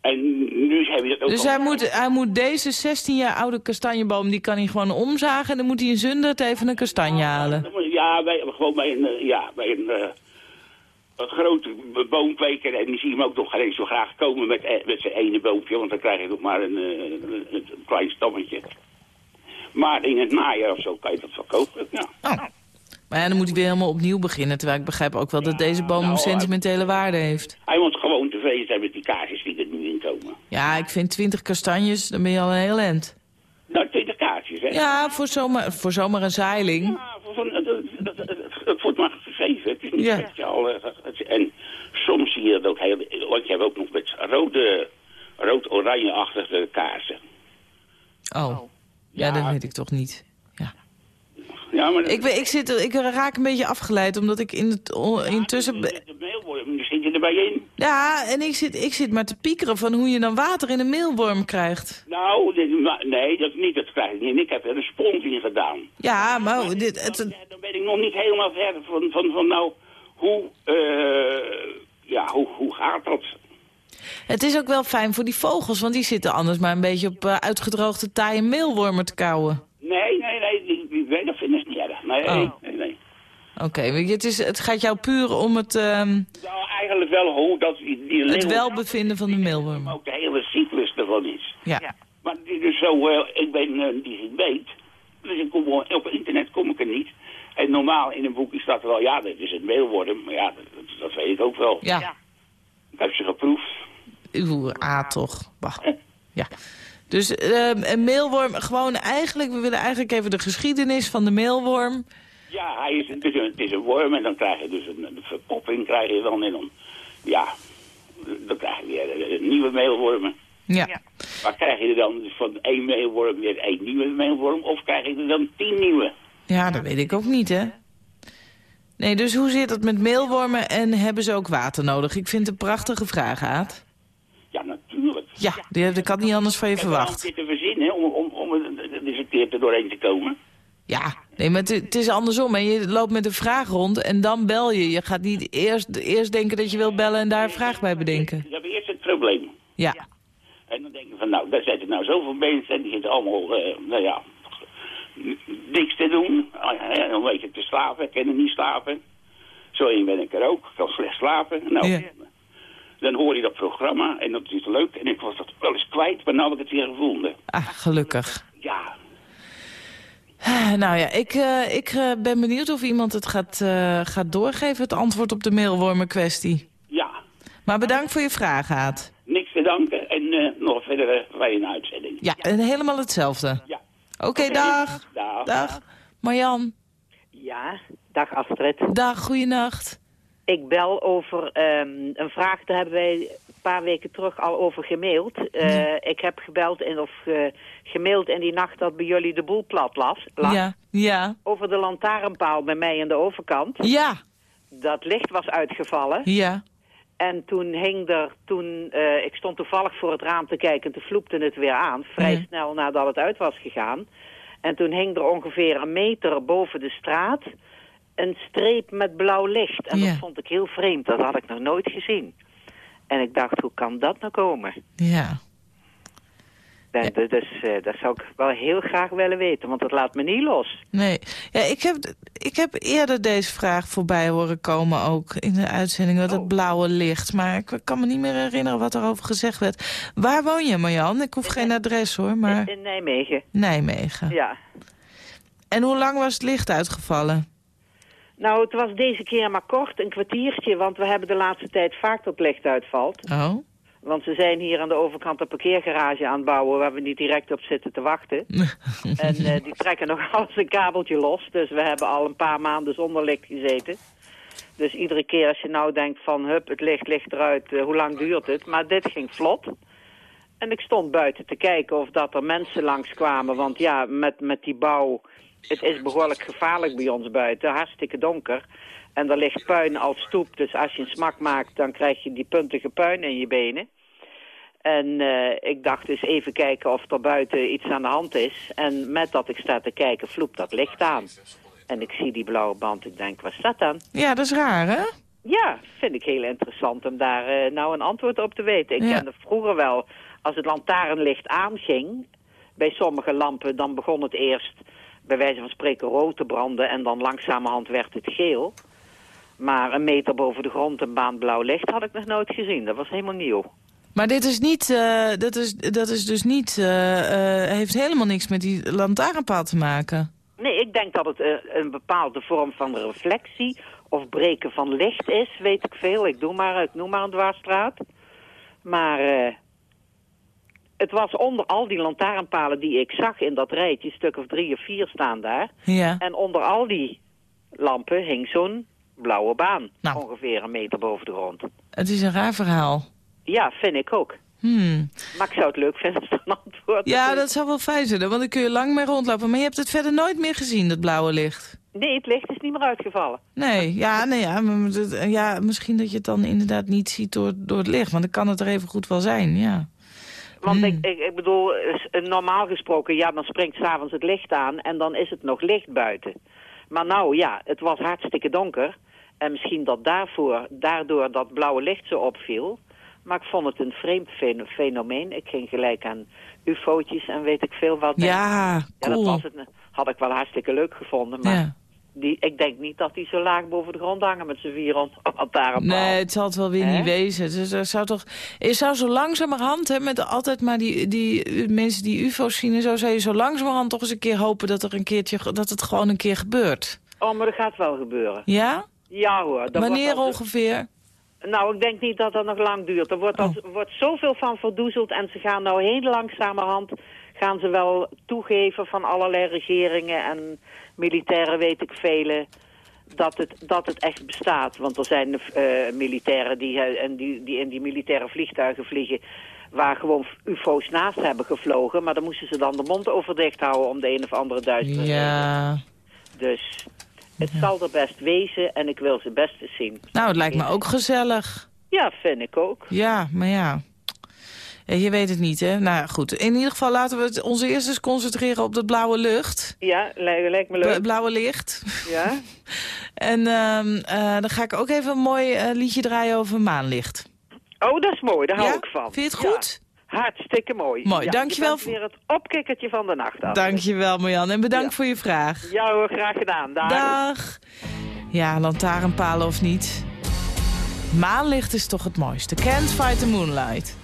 L: En nu heb je dat ook
C: Dus
L: al-
C: hij moet, hij moet deze 16 jaar oude kastanjeboom, die kan hij gewoon omzagen... en dan moet hij in Zundert even een kastanje halen.
L: Ja, bij, gewoon bij een, eh, ja, bij een, een grote boomkweker. En die zie hem ook nog geen zo graag komen met, eh, met zijn ene boompje. Want dan krijg je nog maar een, eh, een, een klein stammetje. Maar in het najaar of zo kan je dat verkopen. Ja.
C: Maar ja, dan moet hij weer helemaal opnieuw beginnen... terwijl ik begrijp ook wel dat deze boom
L: nou,
C: sentimentele waarde heeft.
L: Hij moet gewoon tevreden zijn met die kaarsjes die er nu in komen.
C: Ja, ik vind 20 kastanjes, dan ben je al een heel eind.
L: Nou, twintig kaartjes, hè?
C: Ja, voor zomaar, voor zomaar een zeiling.
L: Ja, voor, dat, maar is
C: Ja.
L: eh, En soms zie je dat ook heel... Want je hebt ook nog met rode, rood-oranje-achtige kaarsen.
C: Oh. Ja, dat weet ik toch niet.
L: Ja, maar
C: Ik, ben, ik, zit, ik raak een beetje afgeleid, omdat ik in het, o- intussen... be-
L: de meelworm, zit je erbij in?
C: Ja, en ik zit, ik zit maar te piekeren van hoe je dan water in een meelworm krijgt.
L: Nou, dit- maar- nee, dat niet. Dat krijg ik niet. Ik heb er een spons in gedaan.
C: Ja, maar dit, het,
L: Dan ben ik nog niet helemaal ver van, van, van nou, hoe, eh, ja, hoe, hoe gaat dat?
C: Het is ook wel fijn voor die vogels, want die zitten anders maar een beetje op eh, uitgedroogde taaie meelwormen te kauwen.
L: Nee, nee, nee, die, die, dat vinden ze niet erg. Nee,
C: Oh.
L: nee, nee.
C: Oké, weet je, het, is, het gaat jou puur om het, ehm,
L: Nou, eigenlijk wel hoe dat die, die
C: het welbevinden van de meelwormen.
L: ook de hele cyclus ervan is.
C: Ja.
L: Maar is zo, eh, ik ben eh, die ik weet, dus ik kom, op internet kom ik er niet. En normaal in een boekje staat er wel, ja, dit is meelworm. Maar ja, dat, dat weet ik ook wel.
C: Ja.
L: Ik heb ze geproefd.
C: Oeh, A toch. Bah. Ja. Dus ehm, een meelworm, gewoon eigenlijk, we willen eigenlijk even de geschiedenis van de meelworm.
L: Ja, hij is, het, is een, het is een worm en dan krijg je dus een, een verpopping krijg je dan in een, ja, dan krijg je weer eh, nieuwe meelwormen.
C: Ja.
L: Maar krijg je er dan van één meelworm weer één nieuwe meelworm of krijg je er dan tien nieuwe?
C: Ja, dat weet ik ook niet, hè. Nee, dus hoe zit het met meelwormen en hebben ze ook water nodig? Ik vind het een prachtige vraag, Aad.
L: Ja, natuurlijk.
C: Ja, die, dat kan niet anders van je verwacht.
L: zitten verzinnen om, om, om er keer er doorheen te komen.
C: Ja, nee, maar het, is andersom. En je loopt met een vraag rond en dan bel je. Je gaat niet eerst, eerst denken dat je wil bellen en daar een vraag bij bedenken.
L: Dat is eerst het probleem.
C: Ja,
L: En dan denk je van, nou, daar zitten nou zoveel mensen en die zitten allemaal, eh, nou ja, niks te doen. Ah, ja, ja, dan weet je te slapen, kunnen niet slapen. Zo één ben ik er ook, ik kan slecht slapen. Nou,
C: Ja.
L: dan hoor je dat programma en dat is leuk. En ik was dat wel eens kwijt, maar nu heb ik het weer gevonden.
C: ah, gelukkig.
L: Ja,
C: Ah, Nou ja, ik, eh, ik eh, ben benieuwd of iemand het gaat, eh, gaat doorgeven, het antwoord op de meelwormen kwestie.
L: ja,
C: Maar bedankt voor je vraag, Aad.
L: niks te danken en nog verder uh, fijne uitzending.
C: Ja, en helemaal hetzelfde.
L: Ja.
C: Oké, dag.
L: Dag.
C: Dag. Marjan,
M: Ja, dag Astrid.
C: dag, goeienacht.
M: Ik bel over ehm, een vraag, daar hebben wij een paar weken terug al over gemaild. Eh, Ik heb gebeld en of gemaild in die nacht dat bij jullie de boel plat las, lag.
C: Ja, ja,
M: Over de lantaarnpaal bij mij aan de overkant.
C: ja,
M: Dat licht was uitgevallen.
C: ja.
M: En toen hing er, toen, eh, ik stond toevallig voor het raam te kijken en toen vloepte het weer aan. Vrij snel nadat het uit was gegaan. En toen hing er ongeveer een meter boven de straat een streep met blauw licht. En dat vond ik heel vreemd, dat had ik nog nooit gezien. En ik dacht, hoe kan dat nou komen?
C: Ja.
M: En Dus eh, dat zou ik wel heel graag willen weten, want dat laat me niet los.
C: Nee, ja, ik, heb, ik heb eerder deze vraag voorbij horen komen ook in de uitzending, met het
M: Oh.
C: blauwe licht. Maar ik kan me niet meer herinneren wat erover gezegd werd. Waar woon je, Marjan? Ik hoef geen adres hoor, maar
M: In, in Nijmegen,
C: Nijmegen.
M: ja.
C: En hoe lang was het licht uitgevallen?
M: Nou, het was deze keer maar kort, een kwartiertje, want we hebben de laatste tijd vaak dat licht uitvalt.
C: Oh,
M: Want ze zijn hier aan de overkant een parkeergarage aan het bouwen... waar we niet direct op zitten te wachten. en eh, die trekken nog alles een kabeltje los. Dus we hebben al een paar maanden zonder licht gezeten. Dus iedere keer als je nou denkt van... hup, het licht ligt eruit, eh, hoe lang duurt het? Maar dit ging vlot. En ik stond buiten te kijken of dat er mensen langskwamen. Want ja, met, met die bouw... Het is behoorlijk gevaarlijk bij ons buiten. Hartstikke donker. En er ligt puin als stoep. Dus als je een smak maakt, dan krijg je die puntige puin in je benen. En eh, ik dacht dus even kijken of er buiten iets aan de hand is. En met dat ik sta te kijken, vloept dat licht aan. En ik zie die blauwe band. Ik denk, wat is dat dan?
C: ja, dat is raar, hè?
M: Ja, vind ik heel interessant om daar eh, nou een antwoord op te weten. Ik
C: Ja.
M: kende vroeger wel, als het lantaarnlicht aanging... bij sommige lampen, dan begon het eerst bij wijze van spreken rood te branden... en dan langzamerhand werd het geel. Maar een meter boven de grond een baan blauw licht had ik nog nooit gezien. Dat was helemaal nieuw.
C: Maar dit is niet, eh, dat, is, dat is dus niet, eh, eh, heeft helemaal niks met die lantaarnpaal te maken.
M: Nee, ik denk dat het een bepaalde vorm van reflectie of breken van licht is, weet ik veel. Ik, doe maar, ik noem maar een dwarsstraat. Maar het was onder al die lantaarnpalen die ik zag in dat rijtje, een stuk of drie of vier staan daar.
C: Ja.
M: En onder al die lampen hing zo'n blauwe baan,
C: Nou.
M: ongeveer een meter boven de grond.
C: Het is een raar verhaal.
M: Ja, vind ik ook.
C: Hmm.
M: Maar ik zou het leuk vinden als een antwoord
C: Ja, dat zou wel fijn zijn, want dan kun je lang mee rondlopen. Maar je hebt het verder nooit meer gezien, dat blauwe licht.
M: Nee, het licht is niet meer uitgevallen.
C: Nee, ja, nee, ja, ja, misschien dat je het dan inderdaad niet ziet door, door het licht. Want dan kan het er even goed wel zijn, ja.
M: Want
C: Hmm.
M: ik, ik, ik bedoel, normaal gesproken, ja, dan springt s'avonds het licht aan en dan is het nog licht buiten. Maar nou, ja, het was hartstikke donker. En misschien dat daarvoor, daardoor dat blauwe licht zo opviel. Maar ik vond het een vreemd fen- fenomeen. Ik ging gelijk aan ufo'tjes en weet ik veel wat.
C: Ja,
M: Ja, dat
C: cool.
M: was het, had ik wel hartstikke leuk gevonden. Maar
C: Ja.
M: die, ik denk niet dat die zo laag boven de grond hangen met z'n vier rond lantaarnpaal.
C: Nee, het zal het wel weer niet wezen. Dus er zou toch, je zou zo langzamerhand, hè, met altijd maar die, die eh, mensen die ufo's zien en zo, zou je zo langzamerhand toch eens een keer hopen dat er een keertje, dat het gewoon een keer gebeurt.
M: Oh, maar dat gaat wel gebeuren.
C: Ja?
M: Ja hoor. dat
C: Wanneer ongeveer?
M: Nou, ik denk niet dat dat nog lang duurt. Er wordt,
C: Oh.
M: wordt zoveel van verdoezeld en ze gaan nou heel langzamerhand... gaan ze wel toegeven van allerlei regeringen en militairen, weet ik vele... Dat het, dat het echt bestaat. Want er zijn eh, militairen die, eh, en die, die in die militaire vliegtuigen vliegen... waar gewoon ufo's naast hebben gevlogen. Maar dan moesten ze dan de mond over dicht houden om de een of andere duistere
C: Ja.
M: Dus het zal er best wezen en ik wil ze best eens zien.
C: Nou, het lijkt me ook gezellig.
M: Ja, vind ik ook.
C: Ja, maar ja. Ja, Je weet het niet, hè? Nou goed. In ieder geval laten we het ons eerst eens concentreren op de blauwe lucht.
M: Ja, lijkt, lijkt me
C: Bla-
M: leuk.
C: blauwe licht.
M: Ja?
C: En ehm, eh, dan ga ik ook even een mooi eh, liedje draaien over maanlicht.
M: Oh, dat is mooi, daar hou
C: Ja?
M: ik van.
C: Vind je het
M: Ja,
C: goed?
M: Hartstikke mooi.
C: Mooi,
M: ja,
C: dankjewel
M: Je bent weer het opkikkertje van de nacht af.
C: Dankjewel Marjan en bedankt voor je vraag.
M: Ja hoor, graag gedaan. Dag.
C: Dag. Ja, lantaarnpalen of niet. Maanlicht is toch het mooiste. Can't fight the moonlight.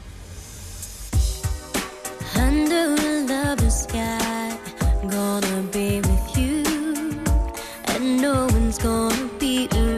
D: Under lover's sky, gonna be with you, and no one's gonna be around.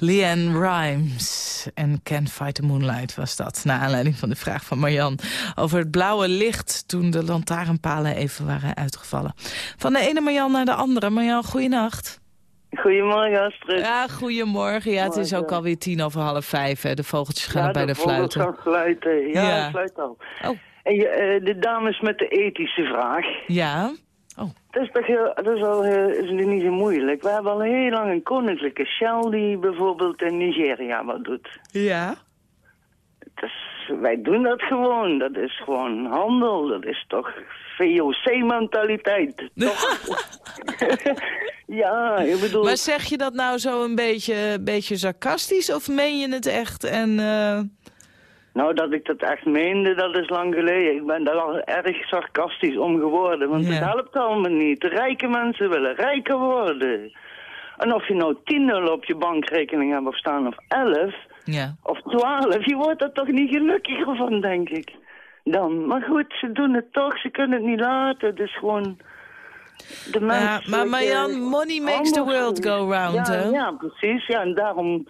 C: Leanne Rimes. Yes, en Can't Fight the Moonlight was dat. Naar aanleiding van de vraag van Marjan over het blauwe licht... toen de lantaarnpalen even waren uitgevallen. Van de ene Marjan naar de andere. Marjan, goeienacht.
N: Goedemorgen, Astrid.
C: Ja, goedemorgen. Ja, het is ook alweer tien over half vijf. Hè. De vogeltjes gaan
N: ja,
C: bij de,
N: vogels
C: fluiten.
N: gaan fluiten. Ja,
C: Ja.
N: ja. fluit al.
C: Oh.
N: En je, eh, de dames met de ethische vraag.
C: Ja?
N: Dat is toch heel, dat is al heel, is niet zo moeilijk. We hebben al heel lang een koninklijke Shell die bijvoorbeeld in Nigeria wat doet.
C: Ja?
N: Dus wij doen dat gewoon. Dat is gewoon handel. Dat is toch VOC-mentaliteit. ja, ik bedoel...
C: Maar zeg je dat nou zo een beetje, beetje sarcastisch of meen je het echt? En, eh,
N: Nou, dat ik dat echt meende, dat is lang geleden. Ik ben daar al erg sarcastisch om geworden, want
C: Ja.
N: het helpt allemaal niet. Rijke mensen willen rijker worden. En of je nou 10 op je bankrekening hebt of staan of 11
C: ja.
N: of 12, je wordt er toch niet gelukkiger van, denk ik. Dan. Maar goed, ze doen het toch, ze kunnen het niet laten. Het is gewoon... De
C: Ja,
N: mensen,
C: maar Marjan, money makes the world go round,
N: ja,
C: hè?
N: Ja, precies. Ja, en daarom...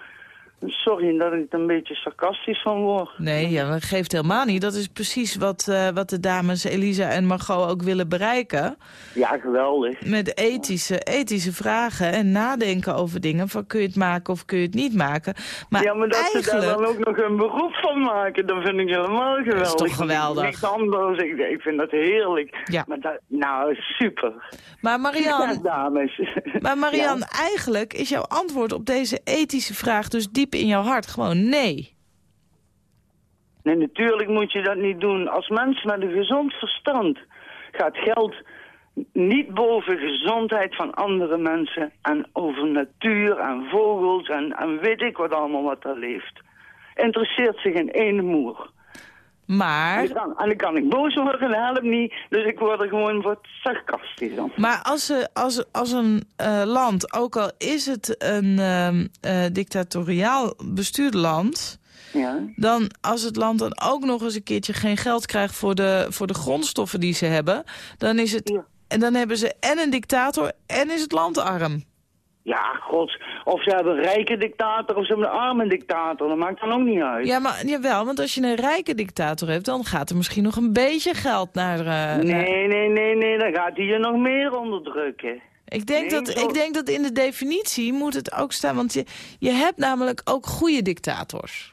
N: Sorry dat ik er een beetje sarcastisch van word.
C: Nee, ja, dat geeft helemaal niet. Dat is precies wat, eh, wat de dames Elisa en Margot ook willen bereiken.
N: Ja, geweldig.
C: Met ethische, ethische vragen en nadenken over dingen. Van kun je het maken of kun je het niet maken. Maar,
N: ja, maar dat ze daar dan ook nog een beroep van maken, dat vind ik helemaal geweldig.
C: is toch geweldig?
N: Niks anders, ik, ik vind dat heerlijk.
C: Ja.
N: Maar dat, nou, super.
C: Maar
N: Ja,
C: Marian,
N: dames.
C: maar Marian eigenlijk is jouw antwoord op deze ethische vraag dus diep in jouw hart gewoon nee.
N: Nee, natuurlijk moet je dat niet doen. Als mens met een gezond verstand gaat geld niet boven gezondheid van andere mensen en over natuur en vogels en, en weet ik wat allemaal wat daar leeft. Interesseert zich in één moer.
C: Maar...
N: En dan, en dan kan ik boos worden, dat helpt niet. Dus ik word er gewoon wat sarcastisch aan.
C: Maar als, ze, als, als een eh, land, ook al is het een ehm, eh, dictatoriaal bestuurd land...
N: Ja.
C: dan als het land dan ook nog eens een keertje geen geld krijgt... voor de, voor de grondstoffen die ze hebben... dan, is het, en dan hebben ze en een dictator en is het land arm.
N: Ja, god. Of ze hebben een rijke dictator of ze hebben een arme dictator. Dat maakt dan ook niet uit.
C: Ja, maar jawel, want als je een rijke dictator hebt... dan gaat er misschien nog een beetje geld naar... eh,
N: Nee, nee, nee, nee. Dan gaat hij je nog meer onderdrukken.
C: Ik denk,
N: Nee,
C: dat, ik denk dat in de definitie moet het ook staan. Want je, je hebt namelijk ook goede dictators.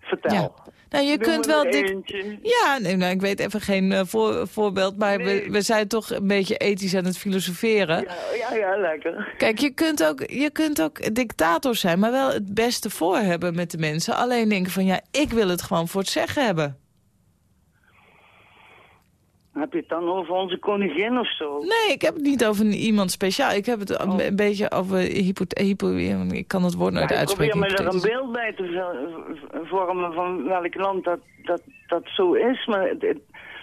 N: Vertel.
C: Ja. Nou, je kunt wel...
N: eentje.
C: Ja, nee, nou, ik weet even geen eh, voor, voorbeeld. Maar we, we zijn toch een beetje ethisch aan het filosoferen.
N: Ja, ja, ja, lekker.
C: Kijk, je kunt, ook, je kunt ook dictator zijn, maar wel het beste voor hebben met de mensen. Alleen denken van, ja, ik wil het gewoon voor het zeggen hebben.
N: Heb je het dan over onze koningin of zo?
C: Nee, ik heb het niet over iemand speciaal. Ik heb het een, een beetje over hypo, hypo... Ik kan het woord nooit
N: Ja, ik
C: uitspreken.
N: probeer me er een beeld bij te vormen van welk land dat, dat, dat zo is. Maar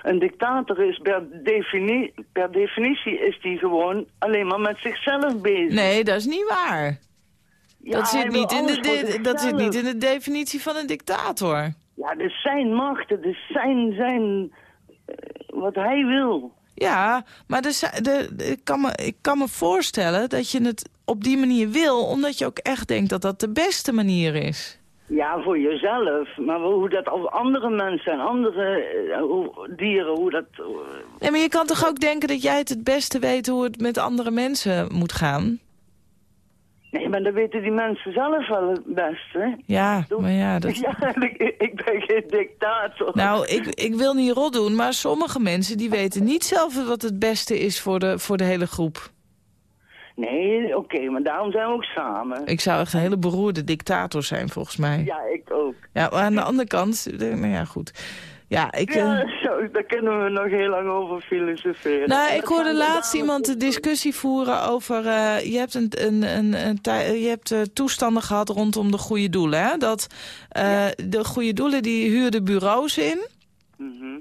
N: een dictator is per, defini per definitie is die gewoon alleen maar met zichzelf bezig.
C: Nee, dat is niet waar.
N: Ja,
C: dat, zit niet in de dat zit niet in de definitie van een dictator.
N: Ja, is zijn macht, het is zijn, zijn eh, wat hij wil.
C: Ja, maar de, de- ik, kan me, ik kan me voorstellen dat je het op die manier wil... omdat je ook echt denkt dat dat de beste manier is.
N: Ja, voor jezelf. Maar hoe dat als andere mensen en andere eh, hoe- dieren, hoe dat... eh,
C: Nee, maar je kan toch ook denken dat jij het het beste weet... hoe het met andere mensen moet gaan?
N: Nee, maar dat weten die mensen zelf wel het beste.
C: Ja, maar ja... Dat...
N: Ja, ik, ik ben geen dictator.
C: Nou, ik, ik wil niet rot doen, maar sommige mensen... die weten niet zelf wat het beste is voor de, voor de hele groep.
N: Nee, oké, maar daarom zijn we ook samen.
C: Ik zou echt een hele beroerde dictator zijn, volgens mij.
N: Ja, ik ook.
C: Ja, maar aan de andere kant... eh, Nou ja, goed. Ja, ik...
N: Ja,
C: eh,
N: zo, daar kunnen we nog heel lang over filosoferen.
C: Nou, ik hoorde laatst iemand de discussie voeren over... eh, je hebt, een, een, een, een tij- je hebt eh, toestanden gehad rondom de goede doelen. Hè? Dat eh, de goede doelen die huurden bureaus in.
N: Mhm.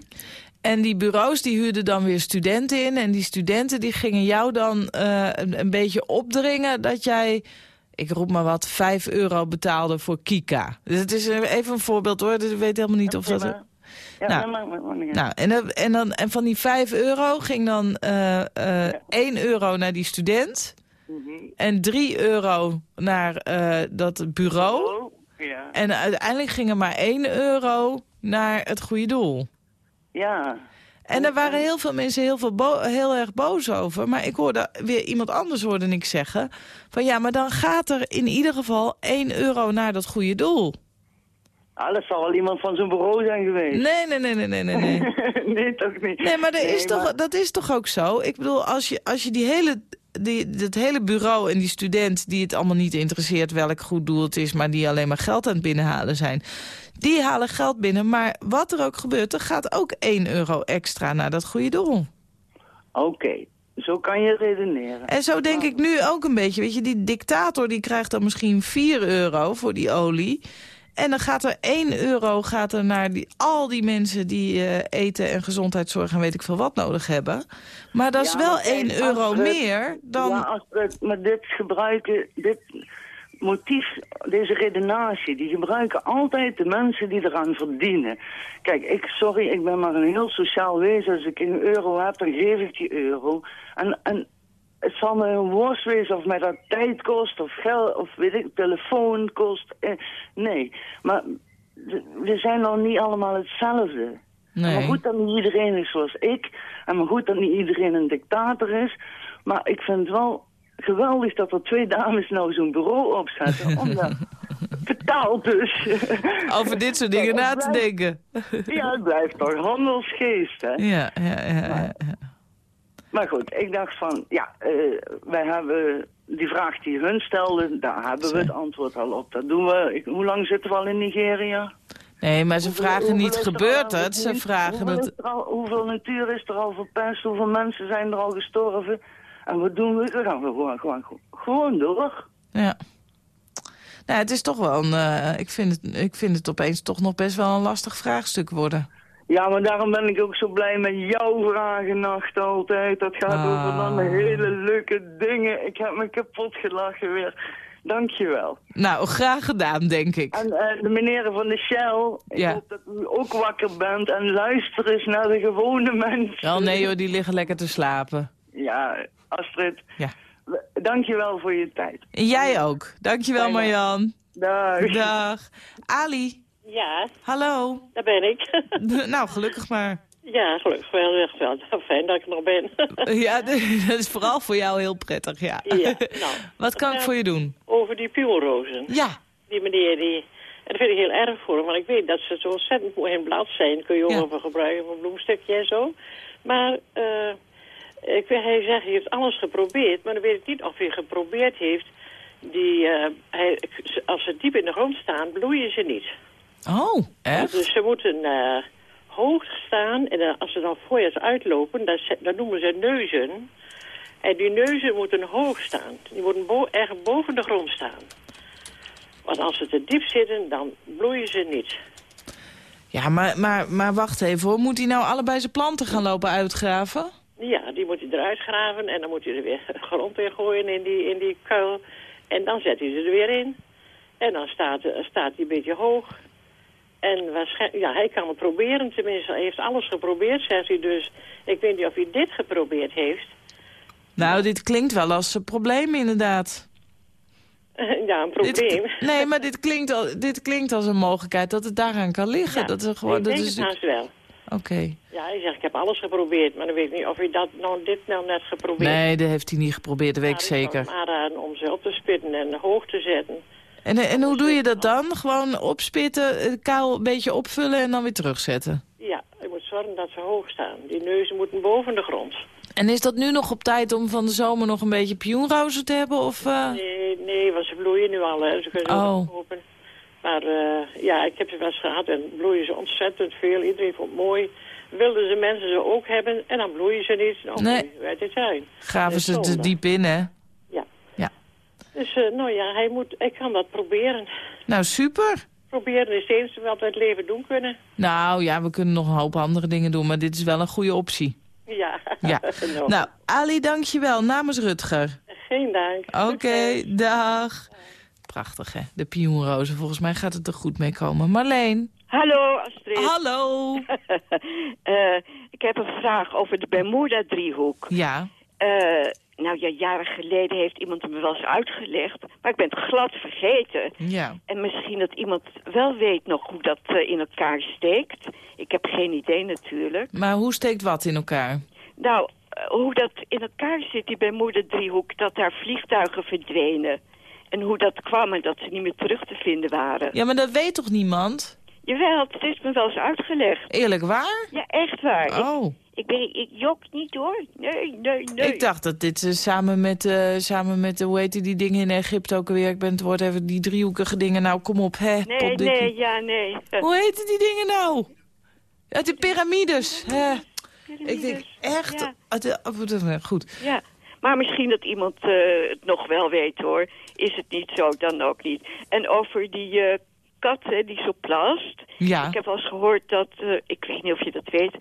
C: En die bureaus die huurden dan weer studenten in. En die studenten die gingen jou dan eh, een, een beetje opdringen dat jij... Ik roep maar wat, 5 euro betaalde voor Kika. Dus het is even een voorbeeld hoor. Dus ik weet helemaal niet of dat...
N: Ja,
C: Nou, Nou, en, en, dan, en van die 5 euro ging dan eh eh 1 euro naar die student.
N: Mhm.
C: En 3 euro naar eh, dat bureau.
N: Ja. ja.
C: En uiteindelijk ging er maar 1 euro naar het goede doel.
N: Ja.
C: En er waren heel veel mensen heel, veel heel erg boos over. Maar ik hoorde weer iemand anders hoorde ik zeggen... van ja, maar dan gaat er in ieder geval 1 euro naar dat goede doel.
N: Ah, dat zal wel iemand van zijn bureau zijn geweest.
C: Nee, nee, nee, nee, nee, nee. Nee,
N: toch niet?
C: nee maar, er is toch, dat is toch ook zo? Ik bedoel, als je, als je die hele... Die, dat hele bureau en die student die het allemaal niet interesseert welk goed doel het is... maar die alleen maar geld aan het binnenhalen zijn... die halen geld binnen. Maar wat er ook gebeurt, er gaat ook 1 euro extra naar dat goede doel.
N: Oké, zo kan je redeneren.
C: En zo denk ik nu ook een beetje. Weet je, die dictator die krijgt dan misschien 4 euro voor die olie. En dan gaat er 1 euro gaat er naar die, al die mensen die eh, eten en gezondheidszorg en weet ik veel wat nodig hebben. Maar dat is wel
N: maar kijk,
C: 1 euro meer dan...
N: Ja, Astrid, maar dit gebruiken, dit motief, deze redenatie, die gebruiken altijd de mensen die eraan verdienen. Kijk, ik, sorry, ik ben maar een heel sociaal wezen. Als ik een euro heb, dan geef ik die euro. En, en het zal me een worst wezen of mij dat tijd kost, of geld, of weet ik, telefoon kost. Eh, nee, maar we- zijn nog niet allemaal hetzelfde.
C: Nee.
N: Maar goed dat niet iedereen is zoals ik. En maar goed dat niet iedereen een dictator is. Maar ik vind het wel geweldig dat er twee dames nou zo'n bureau opzetten. om dat betaald dus.
C: Over dit soort dingen na te denken.
N: Ja, het blijft toch handelsgeest, hè?
C: Ja, ja, ja. ja, ja.
N: Maar goed, ik dacht van, ja, eh, wij hebben die vraag die hun stelden, daar hebben we het antwoord al op. Dat doen we. Ik- hoe lang zitten we al in Nigeria?
C: Nee, maar ze
N: Hoeveel-
C: vragen
N: hoeveel
C: niet, gebeurt het? Ze vragen
N: hoeveel
C: het...
N: al- hoeveel natuur is er al verpest? Hoeveel mensen zijn er al gestorven? En wat doen we? Dan gaan we gewoon, gewoon, gewoon door.
C: Ja. Nou, het is toch wel een... eh, ik, vind het, ik vind het opeens toch nog best wel een lastig vraagstuk worden.
N: Ja, maar daarom ben ik ook zo blij met jouw vragennacht altijd. Dat gaat
C: Ah.
N: over dan hele leuke dingen. Ik heb me kapot gelachen weer. Dankjewel.
C: Nou, graag gedaan, denk ik.
N: En eh, de meneer van de Shell, ik
C: Ja.
N: hoop dat u ook wakker bent en luister eens naar de gewone mensen.
C: Wel, nee hoor, die liggen lekker te slapen.
N: Ja, Astrid.
C: Ja.
N: Dankjewel voor je tijd.
C: En jij ook. Dankjewel, Marjan.
N: Dag.
C: Dag. Ali,
O: Ja,
C: hallo.
O: daar ben ik.
C: nou, gelukkig maar.
O: ja, gelukkig wel. Echt wel. Nou, Fijn dat ik er nog ben.
C: Ja, dat is vooral voor jou heel prettig, ja.
O: Ja, nou.
C: Wat kan ik voor je doen?
O: Over die pielrozen.
C: Ja.
O: Die meneer, die... En dat vind ik heel erg voor hem, want ik weet dat ze zo ontzettend mooi in blad zijn. Kun je ook
C: Ja.
O: over gebruiken, voor een bloemstukje en zo. Maar eh, ik weet, hij zegt, hij heeft alles geprobeerd. Maar dan weet ik niet of hij geprobeerd heeft... Die, eh, hij, als ze diep in de grond staan, bloeien ze niet.
C: Oh, echt?
O: Dus ze moeten eh, hoog staan en dan, als ze dan voorjaars uitlopen, dat noemen ze neuzen. En die neuzen moeten hoog staan. Die moeten bo erg boven de grond staan. Want als ze te diep zitten, dan bloeien ze niet.
C: Ja, maar, maar, maar wacht even hoor. Moet hij nou allebei zijn planten gaan lopen uitgraven?
O: Ja, die moet hij eruit graven en dan moet hij er weer grond in gooien in die, in die kuil. En dan zet hij ze er weer in. En dan staat, staat hij een beetje hoog. En waarschijnlijk, ja, hij kan het proberen tenminste. Hij heeft alles geprobeerd, zegt hij dus. Ik weet niet of hij dit geprobeerd heeft.
C: Nou, dit klinkt wel als een probleem inderdaad.
O: ja, een
C: Dit-
O: probleem.
C: nee, maar dit klinkt, al, dit klinkt als een mogelijkheid dat het daaraan kan liggen.
O: Ja,
C: dat er gewoon,
O: ik
C: dat
O: denk
C: is
O: het haast wel.
C: Oké.
O: Ja, hij zegt, ik heb alles geprobeerd. Maar dan weet ik niet of hij dat nou, dit nou net geprobeerd
C: Nee, dat heeft hij niet geprobeerd, dat weet ik
O: Maar zou
C: zeker.
O: aanraden om ze op te spitten en hoog te zetten.
C: En, en hoe doe je dat dan? Gewoon opspitten, het kuil een beetje opvullen en dan weer terugzetten?
O: Ja, je moet zorgen dat ze hoog staan. Die neuzen moeten boven de grond.
C: En is dat nu nog op tijd om van de zomer nog een beetje pioenrozen te hebben? Of, eh?
O: Nee, nee, want ze bloeien nu al, hè. Ze kunnen
C: Oh.
O: ook kopen. Maar eh, ja, ik heb ze wel eens gehad en bloeien ze ontzettend veel. Iedereen vond het mooi. Wilden ze mensen ze ook hebben en dan bloeien ze niet. Nou,
C: Nee.
O: uit het zijn.
C: Graven ze te diep in, hè?
O: Dus eh, nou ja, hij moet, ik kan dat proberen.
C: Nou, super.
O: Proberen is het enige wat we het leven doen kunnen.
C: Nou ja, we kunnen nog een hoop andere dingen doen, maar dit is wel een goede optie.
O: Ja.
C: Ja.
O: Nou,
C: Nou, Ali, dankjewel. Namens Rutger.
O: Geen dank.
C: Oké, dag. Prachtig, hè? De pioenrozen. Volgens mij gaat het er goed mee komen. Marleen.
P: Hallo Astrid.
C: Hallo.
P: Eh, ik heb een vraag over de Bermuda-driehoek.
C: Ja.
P: Eh, nou ja, jaren geleden heeft iemand me wel eens uitgelegd. Maar ik ben het glad vergeten.
C: Ja.
P: En misschien dat iemand wel weet nog hoe dat eh, in elkaar steekt. Ik heb geen idee natuurlijk.
C: Maar hoe steekt wat in elkaar?
P: Nou, eh, hoe dat in elkaar zit, die Bermuda-driehoek, dat daar vliegtuigen verdwenen. En hoe dat kwam en dat ze niet meer terug te vinden waren.
C: Ja, maar dat weet toch niemand?
P: Jawel, het is me wel eens uitgelegd.
C: Eerlijk waar?
P: Ja, echt waar.
C: Oh.
P: Ik, ik, ben, ik jok niet hoor. Nee, nee, nee.
C: Ik dacht dat dit eh, samen met, eh, samen met, eh, hoe heet die, dingen in Egypte ook alweer? Ik ben het woord even, die driehoekige dingen. Nou, kom op, hè,
P: Nee, nee, ja, nee.
C: Hoe heten die dingen nou? Uit de piramides. hè? Ik denk echt...
P: Ja.
C: uit de- oh, Goed.
P: Ja, maar misschien dat iemand het nog wel weet hoor. Is het niet zo, dan ook niet. En over die kat hè, die zo plast.
C: Ja.
P: Ik heb wel eens gehoord dat, ik weet niet of je dat weet...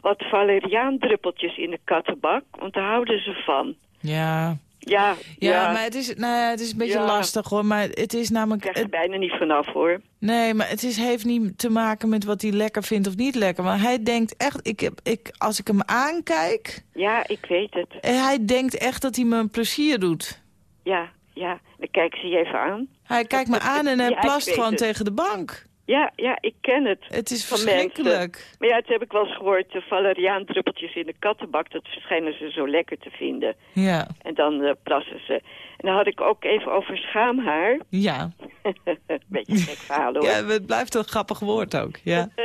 P: wat valeriaandruppeltjes in de kattenbak. Want daar houden ze van.
C: Ja.
P: Ja,
C: Ja,
P: ja.
C: maar het is, nou ja, het is een beetje
P: Ja.
C: lastig hoor. Maar het is namelijk...
P: Ik krijg er bijna niet vanaf hoor.
C: Nee, maar het is, heeft niet te maken met wat hij lekker vindt of niet lekker. Maar hij denkt echt, ik, heb- ik, als ik hem aankijk...
P: Ja, ik weet het.
C: Hij denkt echt dat hij me een plezier doet.
P: Ja, ja. Dan kijk ze je even aan.
C: Hij kijkt me aan en hij plast gewoon
P: het.
C: tegen de bank.
P: Ja, ja, ik ken het.
C: Het is verschrikkelijk.
P: mensen. Maar ja, het heb ik wel eens gehoord. De valeriaandruppeltjes in de kattenbak, dat schijnen ze zo lekker te vinden.
C: Ja,
P: En dan eh, plassen ze. En dan had ik ook even over schaamhaar.
C: ja.
P: Beetje gek verhaal hoor.
C: ja het blijft een grappig woord ook. Ja.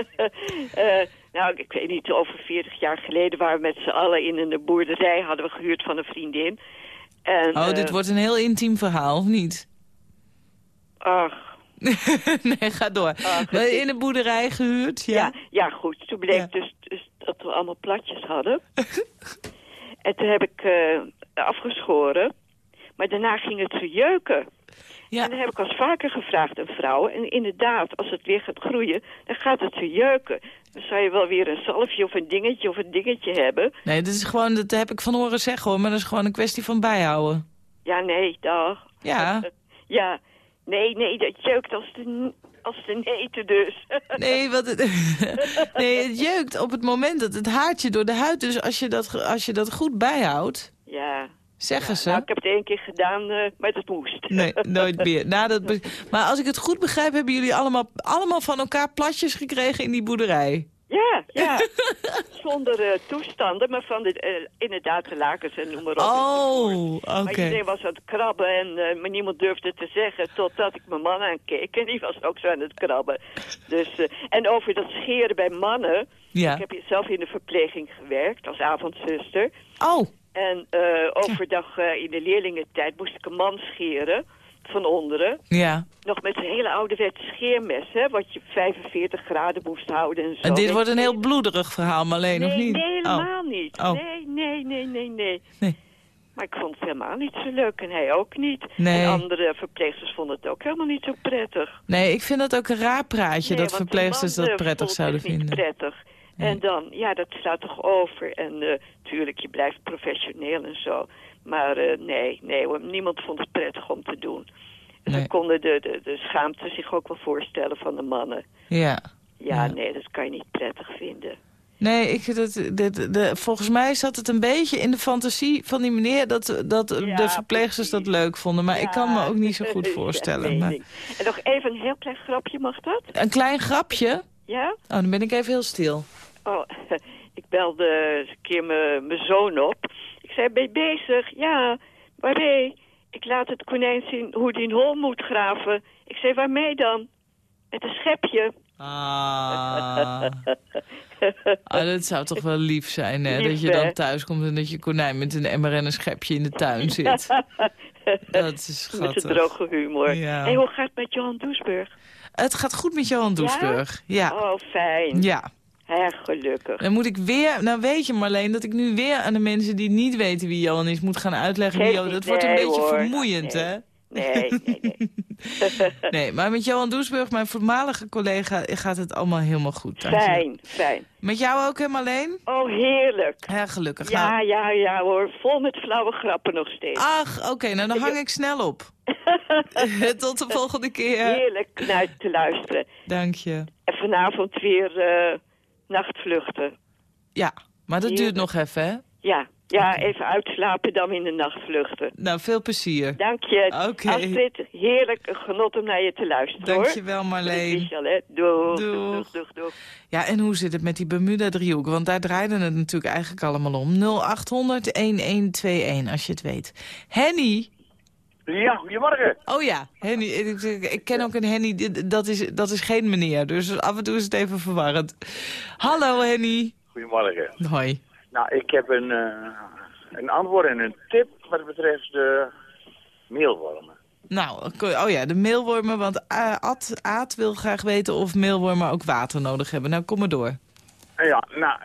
P: Eh, nou, ik weet niet, over 40 jaar geleden waren we met z'n allen in een boerderij, hadden we gehuurd van een vriendin. En,
C: Oh,
P: eh,
C: dit wordt een heel intiem verhaal, of niet?
P: Ach,
C: nee, ga door. We in een boerderij gehuurd, ja?
P: ja, ja goed. Toen bleek dus, dus dat we allemaal platjes hadden. en toen heb ik eh, afgeschoren. Maar daarna ging het zo jeuken.
C: Ja.
P: En dan heb ik als vaker gevraagd aan vrouwen. En inderdaad, als het weer gaat groeien, dan gaat het zo jeuken. Dan zou je wel weer een zalfje of een dingetje of een dingetje hebben.
C: Nee, dat is gewoon, dat heb ik van horen zeggen hoor, maar dat is gewoon een kwestie van bijhouden.
P: Ja, nee, dag.
C: Ja.
P: Ja, nee, nee, dat jeukt als de, als de neten dus.
C: Nee, wat het, nee, het jeukt op het moment dat het haartje door de huid, dus als je dat, als je dat goed bijhoudt,
P: Ja.
C: zeggen ze.
P: Nou, ik heb het één keer gedaan, eh, maar het moest.
C: Nee, nooit meer. Na dat be- maar als ik het goed begrijp, hebben jullie allemaal, allemaal van elkaar platjes gekregen in die boerderij.
P: Ja, ja. Zonder eh, toestanden, maar van de, eh, inderdaad de lakens en noem maar op.
C: Oh,
P: Maar
C: oké.
P: iedereen was aan het krabben en eh, maar niemand durfde het te zeggen totdat ik mijn man aankeek. En die was ook zo aan het krabben. Dus, en over dat scheren bij mannen.
C: Ja.
P: Ik heb zelf in de verpleging gewerkt als avondzuster.
C: Oh.
P: En overdag in de leerlingentijd moest ik een man scheren van onderen.
C: Ja.
P: Nog met zo'n hele ouderwetse scheermes, hè, wat je 45 graden moest houden en zo.
C: En dit wordt een heel bloederig verhaal, Marleen,
P: nee,
C: of niet?
P: Nee, helemaal
C: oh.
P: niet.
C: Oh.
P: Nee, nee, nee, nee, nee.
C: Nee.
P: Maar ik vond het helemaal niet zo leuk en hij ook niet.
C: Nee.
P: En andere verpleegsters vonden het ook helemaal niet zo prettig.
C: Nee, ik vind dat ook een raar praatje, dat verpleegsters dat
P: eh,
C: prettig zouden
P: het niet
C: vinden.
P: prettig. En dan, ja, dat slaat toch over. En eh tuurlijk, je blijft professioneel en zo. Maar eh, nee, nee hoor, niemand vond het prettig om te doen. En
C: Nee.
P: Ze konden de, de, de schaamte zich ook wel voorstellen van de mannen.
C: Ja.
P: Ja, nee, dat kan je niet prettig vinden.
C: Nee, ik, dat, dit- de, volgens mij zat het een beetje in de fantasie van die meneer... dat, dat de verpleegsters dat leuk vonden. Maar ik kan me ook niet zo goed voorstellen. maar...
P: En nog even een heel klein grapje, mag dat?
C: Een klein grapje?
P: Ja?
C: Oh, dan ben ik even heel stil.
P: Oh, ik belde een keer mijn mijn zoon op. Ik zei, ben je bezig? Ja. Waarmee? Ik laat het konijn zien hoe die een hol moet graven. Ik zei, waarmee dan? Met een schepje.
C: Ah. ah, dat zou toch wel lief zijn, hè?
P: Lief,
C: dat je dan thuis komt en dat je konijn met een emmer en een schepje in de tuin zit. Dat is
P: Met
C: schattig.
P: een droge humor.
C: Ja.
P: Hey, hoe gaat het met Johan Doesburg?
C: Het gaat goed met Johan Doesburg. Ja.
P: Oh, fijn.
C: Ja.
P: Erg gelukkig.
C: Dan moet ik weer, nou weet je Marleen, dat ik nu weer aan de mensen die niet weten wie Johan is, moet gaan uitleggen wie Johan Dat wordt een
P: nee,
C: beetje
P: hoor.
C: vermoeiend,
P: Nee.
C: hè?
P: Nee, nee, nee.
C: Nee, maar met Johan Doesburg, mijn voormalige collega, gaat het allemaal helemaal goed.
P: Fijn, fijn.
C: Met jou ook, hè Marleen?
P: Oh, heerlijk.
C: Ja, gelukkig.
P: Ja,
C: Nou,
P: ja, ja hoor. Vol met flauwe grappen nog steeds.
C: Ach, oké, nou dan hang ik snel op. Tot de volgende keer.
P: Heerlijk naar te luisteren.
C: Dank je.
P: En vanavond weer eh, nachtvluchten.
C: Ja, maar dat duurt nog even, hè?
P: Ja, Ja, even uitslapen dan in de nacht vluchten.
C: Nou, veel plezier.
P: Dank je.
C: Oké.
P: Astrid, heerlijk genot om naar je te luisteren, hoor.
C: Dankjewel, Marleen.
P: Michel, hè. Doeg,
C: Doeg.
P: doeg, doeg, doeg.
C: Ja, en hoe zit het met die Bermuda-driehoek? Want daar draaide het natuurlijk eigenlijk allemaal om. 0800-1121, als je het weet. Henny?
K: Ja, goedemorgen.
C: Oh ja, Henny. Ik, ken ook een Henny, dat is, dat is geen meneer. Dus af en toe is het even verwarrend. Hallo, Henny.
K: Goedemorgen.
C: Hoi.
K: Nou, ik heb een, eh, een antwoord en een tip wat betreft de meelwormen.
C: Nou, oh ja, de meelwormen, want eh, Ad, Aad wil graag weten of meelwormen ook water nodig hebben. Nou, kom maar door.
K: Ja, nou,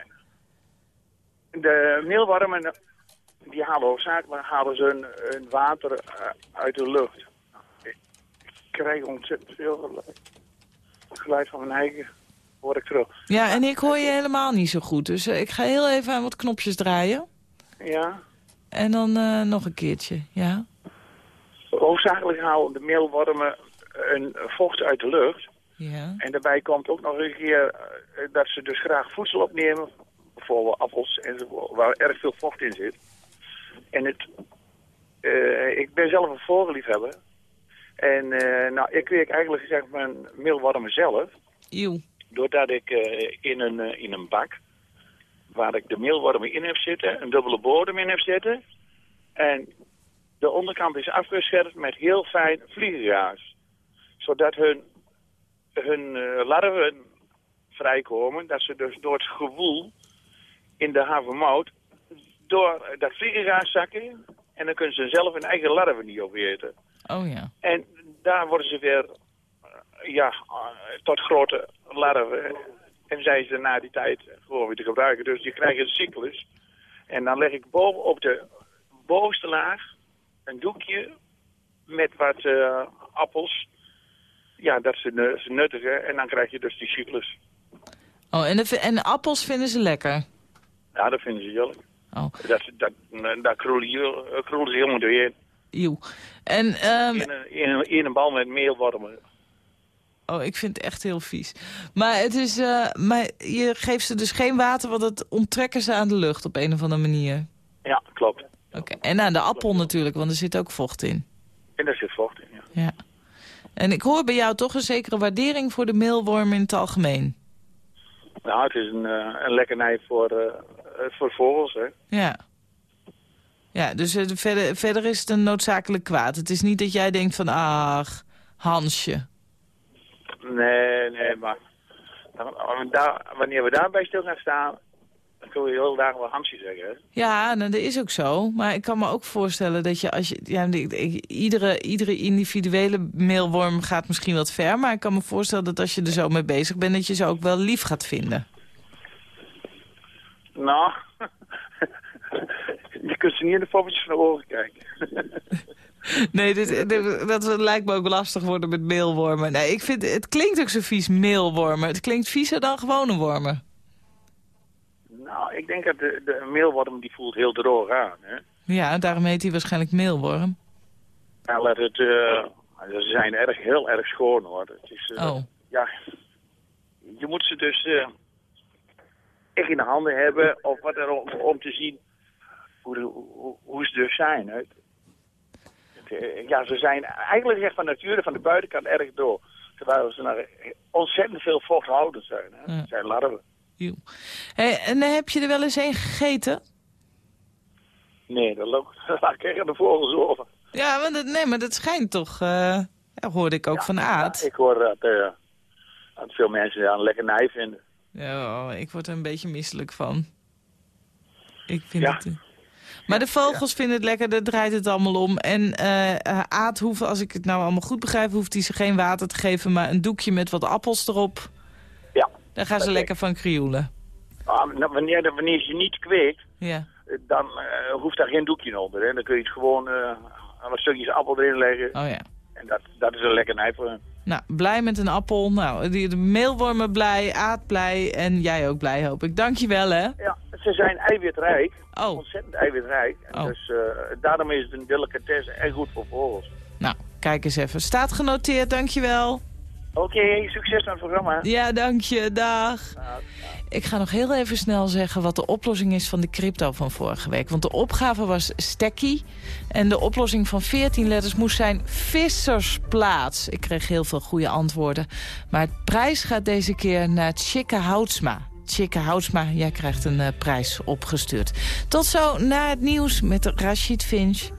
K: de meelwormen, die halen hoofdzakelijk halen ze hun, hun water eh, uit de lucht. Ik krijg ontzettend veel geluid, geluid van mijn eigen, hoor ik terug.
C: Ja, en ik hoor je helemaal niet zo goed. Dus eh, ik ga heel even aan wat knopjes draaien.
K: Ja,
C: En dan eh, nog een keertje, ja.
K: hoofdzakelijk halen de meelwormen hun vocht uit de lucht.
C: Ja.
K: En daarbij komt ook nog een keer dat ze dus graag voedsel opnemen. Bijvoorbeeld appels enzovoort, waar erg veel vocht in zit. En het, eh, ik ben zelf een vogelliefhebber. En eh, nou, ik kweek eigenlijk gezegd mijn meelwormen zelf.
C: Eeuw.
K: Doordat ik eh, in, een, in een bak, waar ik de meelwormen in heb zitten, een dubbele bodem in heb zitten. En de onderkant is afgescherpt met heel fijn vliegengaas. Zodat hun, hun larven vrijkomen, dat ze dus door het gewoel in de havermout door dat vliegengaas zakken. En dan kunnen ze zelf hun eigen larven niet opeten.
C: Oh ja.
K: En daar worden ze weer eh, ja, eh, tot grote larven. En zijn ze na die tijd gewoon weer te gebruiken. Dus die krijgen een cyclus. En dan leg ik boven op de bovenste laag een doekje met wat eh, appels. Ja, dat ze, ze nuttigen. En dan krijg je dus die cyclus.
C: Oh, en, de, en appels vinden ze lekker?
K: Ja, dat vinden ze heerlijk.
C: Oh.
K: Dat, dat, daar kroelen je- eh, ze helemaal doorheen.
C: En, ehm,
K: In, een, in, een, in een bal met meelwormen.
C: oh, ik vind het echt heel vies. Maar, het is, eh, maar je geeft ze dus geen water, want dat onttrekken ze aan de lucht op een of andere manier.
K: Ja, klopt.
C: Oké. En aan de appel natuurlijk, want er zit ook vocht in.
K: En daar zit vocht in, ja.
C: Ja. En ik hoor bij jou toch een zekere waardering voor de meelworm in het algemeen.
K: Nou, het is een, eh, een lekkernij voor, eh, voor vogels, hè.
C: Ja. Ja, dus eh, verder, verder is het een noodzakelijk kwaad. Het is niet dat jij denkt van, ach, Hansje.
K: Nee, nee, maar daar, wanneer we daarbij stil gaan staan, dan kun je heel wel Hansje zeggen, hè.
C: Ja, nou, dat is ook zo. Maar ik kan me ook voorstellen dat je als je... Ja, iedere, iedere individuele meelworm gaat misschien wat ver. Maar ik kan me voorstellen dat als je er zo mee bezig bent... dat je ze ook wel lief gaat vinden.
K: Nou, je kunt ze niet in de poppetjes van de ogen kijken.
C: Nee, dit, dit- dat lijkt me ook lastig worden met meelwormen. Nee, ik vind, het klinkt ook zo vies, meelwormen. Het klinkt viezer dan gewone wormen.
K: Nou, ik denk dat de, de meelworm die voelt heel droog aan, hè.
C: Ja, daarom heet hij waarschijnlijk meelworm.
K: Nou, laat het, eh, ze zijn erg, heel erg schoon, hoor. Het is, eh,
C: Oh.
K: Ja, je moet ze dus eh, echt in de handen hebben, of wat er om, om te zien hoe, de, hoe, hoe ze dus zijn. Hè. Ja, ze zijn eigenlijk echt van nature, van de buitenkant erg door. Terwijl ze naar ontzettend veel vochthoudend zijn. Hè.
C: Ja.
K: Zijn larven.
C: Hey, en heb je er wel eens een gegeten?
K: Nee, dat loopt. Daar krijg de vogels over.
C: Ja, dat, nee, maar dat schijnt toch... eh ja, hoorde ik ook van Aad.
K: Ik hoor dat, eh, dat veel mensen daar een lekkernij vinden.
C: Ja, oh, ik word er een beetje misselijk van. Ik vind
K: Ja.
C: het... eh, Maar de vogels vinden het lekker, daar draait het allemaal om. En Aad hoeft, als ik het nou allemaal goed begrijp... hoeft hij ze geen water te geven, maar een doekje met wat appels erop. Daar gaan ze lekker van krioelen.
K: Ah, nou, wanneer, wanneer je niet kweekt,
C: Ja.
K: eh, dan eh, hoeft daar geen doekje onder. Hè. Dan kun je het gewoon eh, wat stukjes appel erin leggen.
C: Oh ja.
K: En dat, dat is een lekkernij voor.
C: Nou, blij met een appel. Nou, die, de meelwormen blij, Aad blij en jij ook blij, hoop ik. Dank je wel, hè.
K: Ja, ze zijn eiwitrijk.
C: Oh.
K: Ontzettend eiwitrijk.
C: Oh.
K: Dus daarom is het een delicatesse en goed voor vogels.
C: Nou, kijk eens even. Staat genoteerd, dank
K: Oké, succes met het programma.
C: Ja, dank je. Dag. Ik ga nog heel even snel zeggen wat de oplossing is van de crypto van vorige week. Want de opgave was stekkie. En de oplossing van 14 letters moest zijn vissersplaats. Ik kreeg heel veel goede antwoorden. Maar het prijs gaat deze keer naar Tjikke Houtsma. Tjikke Houtsma, jij krijgt een eh, prijs opgestuurd. Tot zo na het nieuws met Rashid Finch.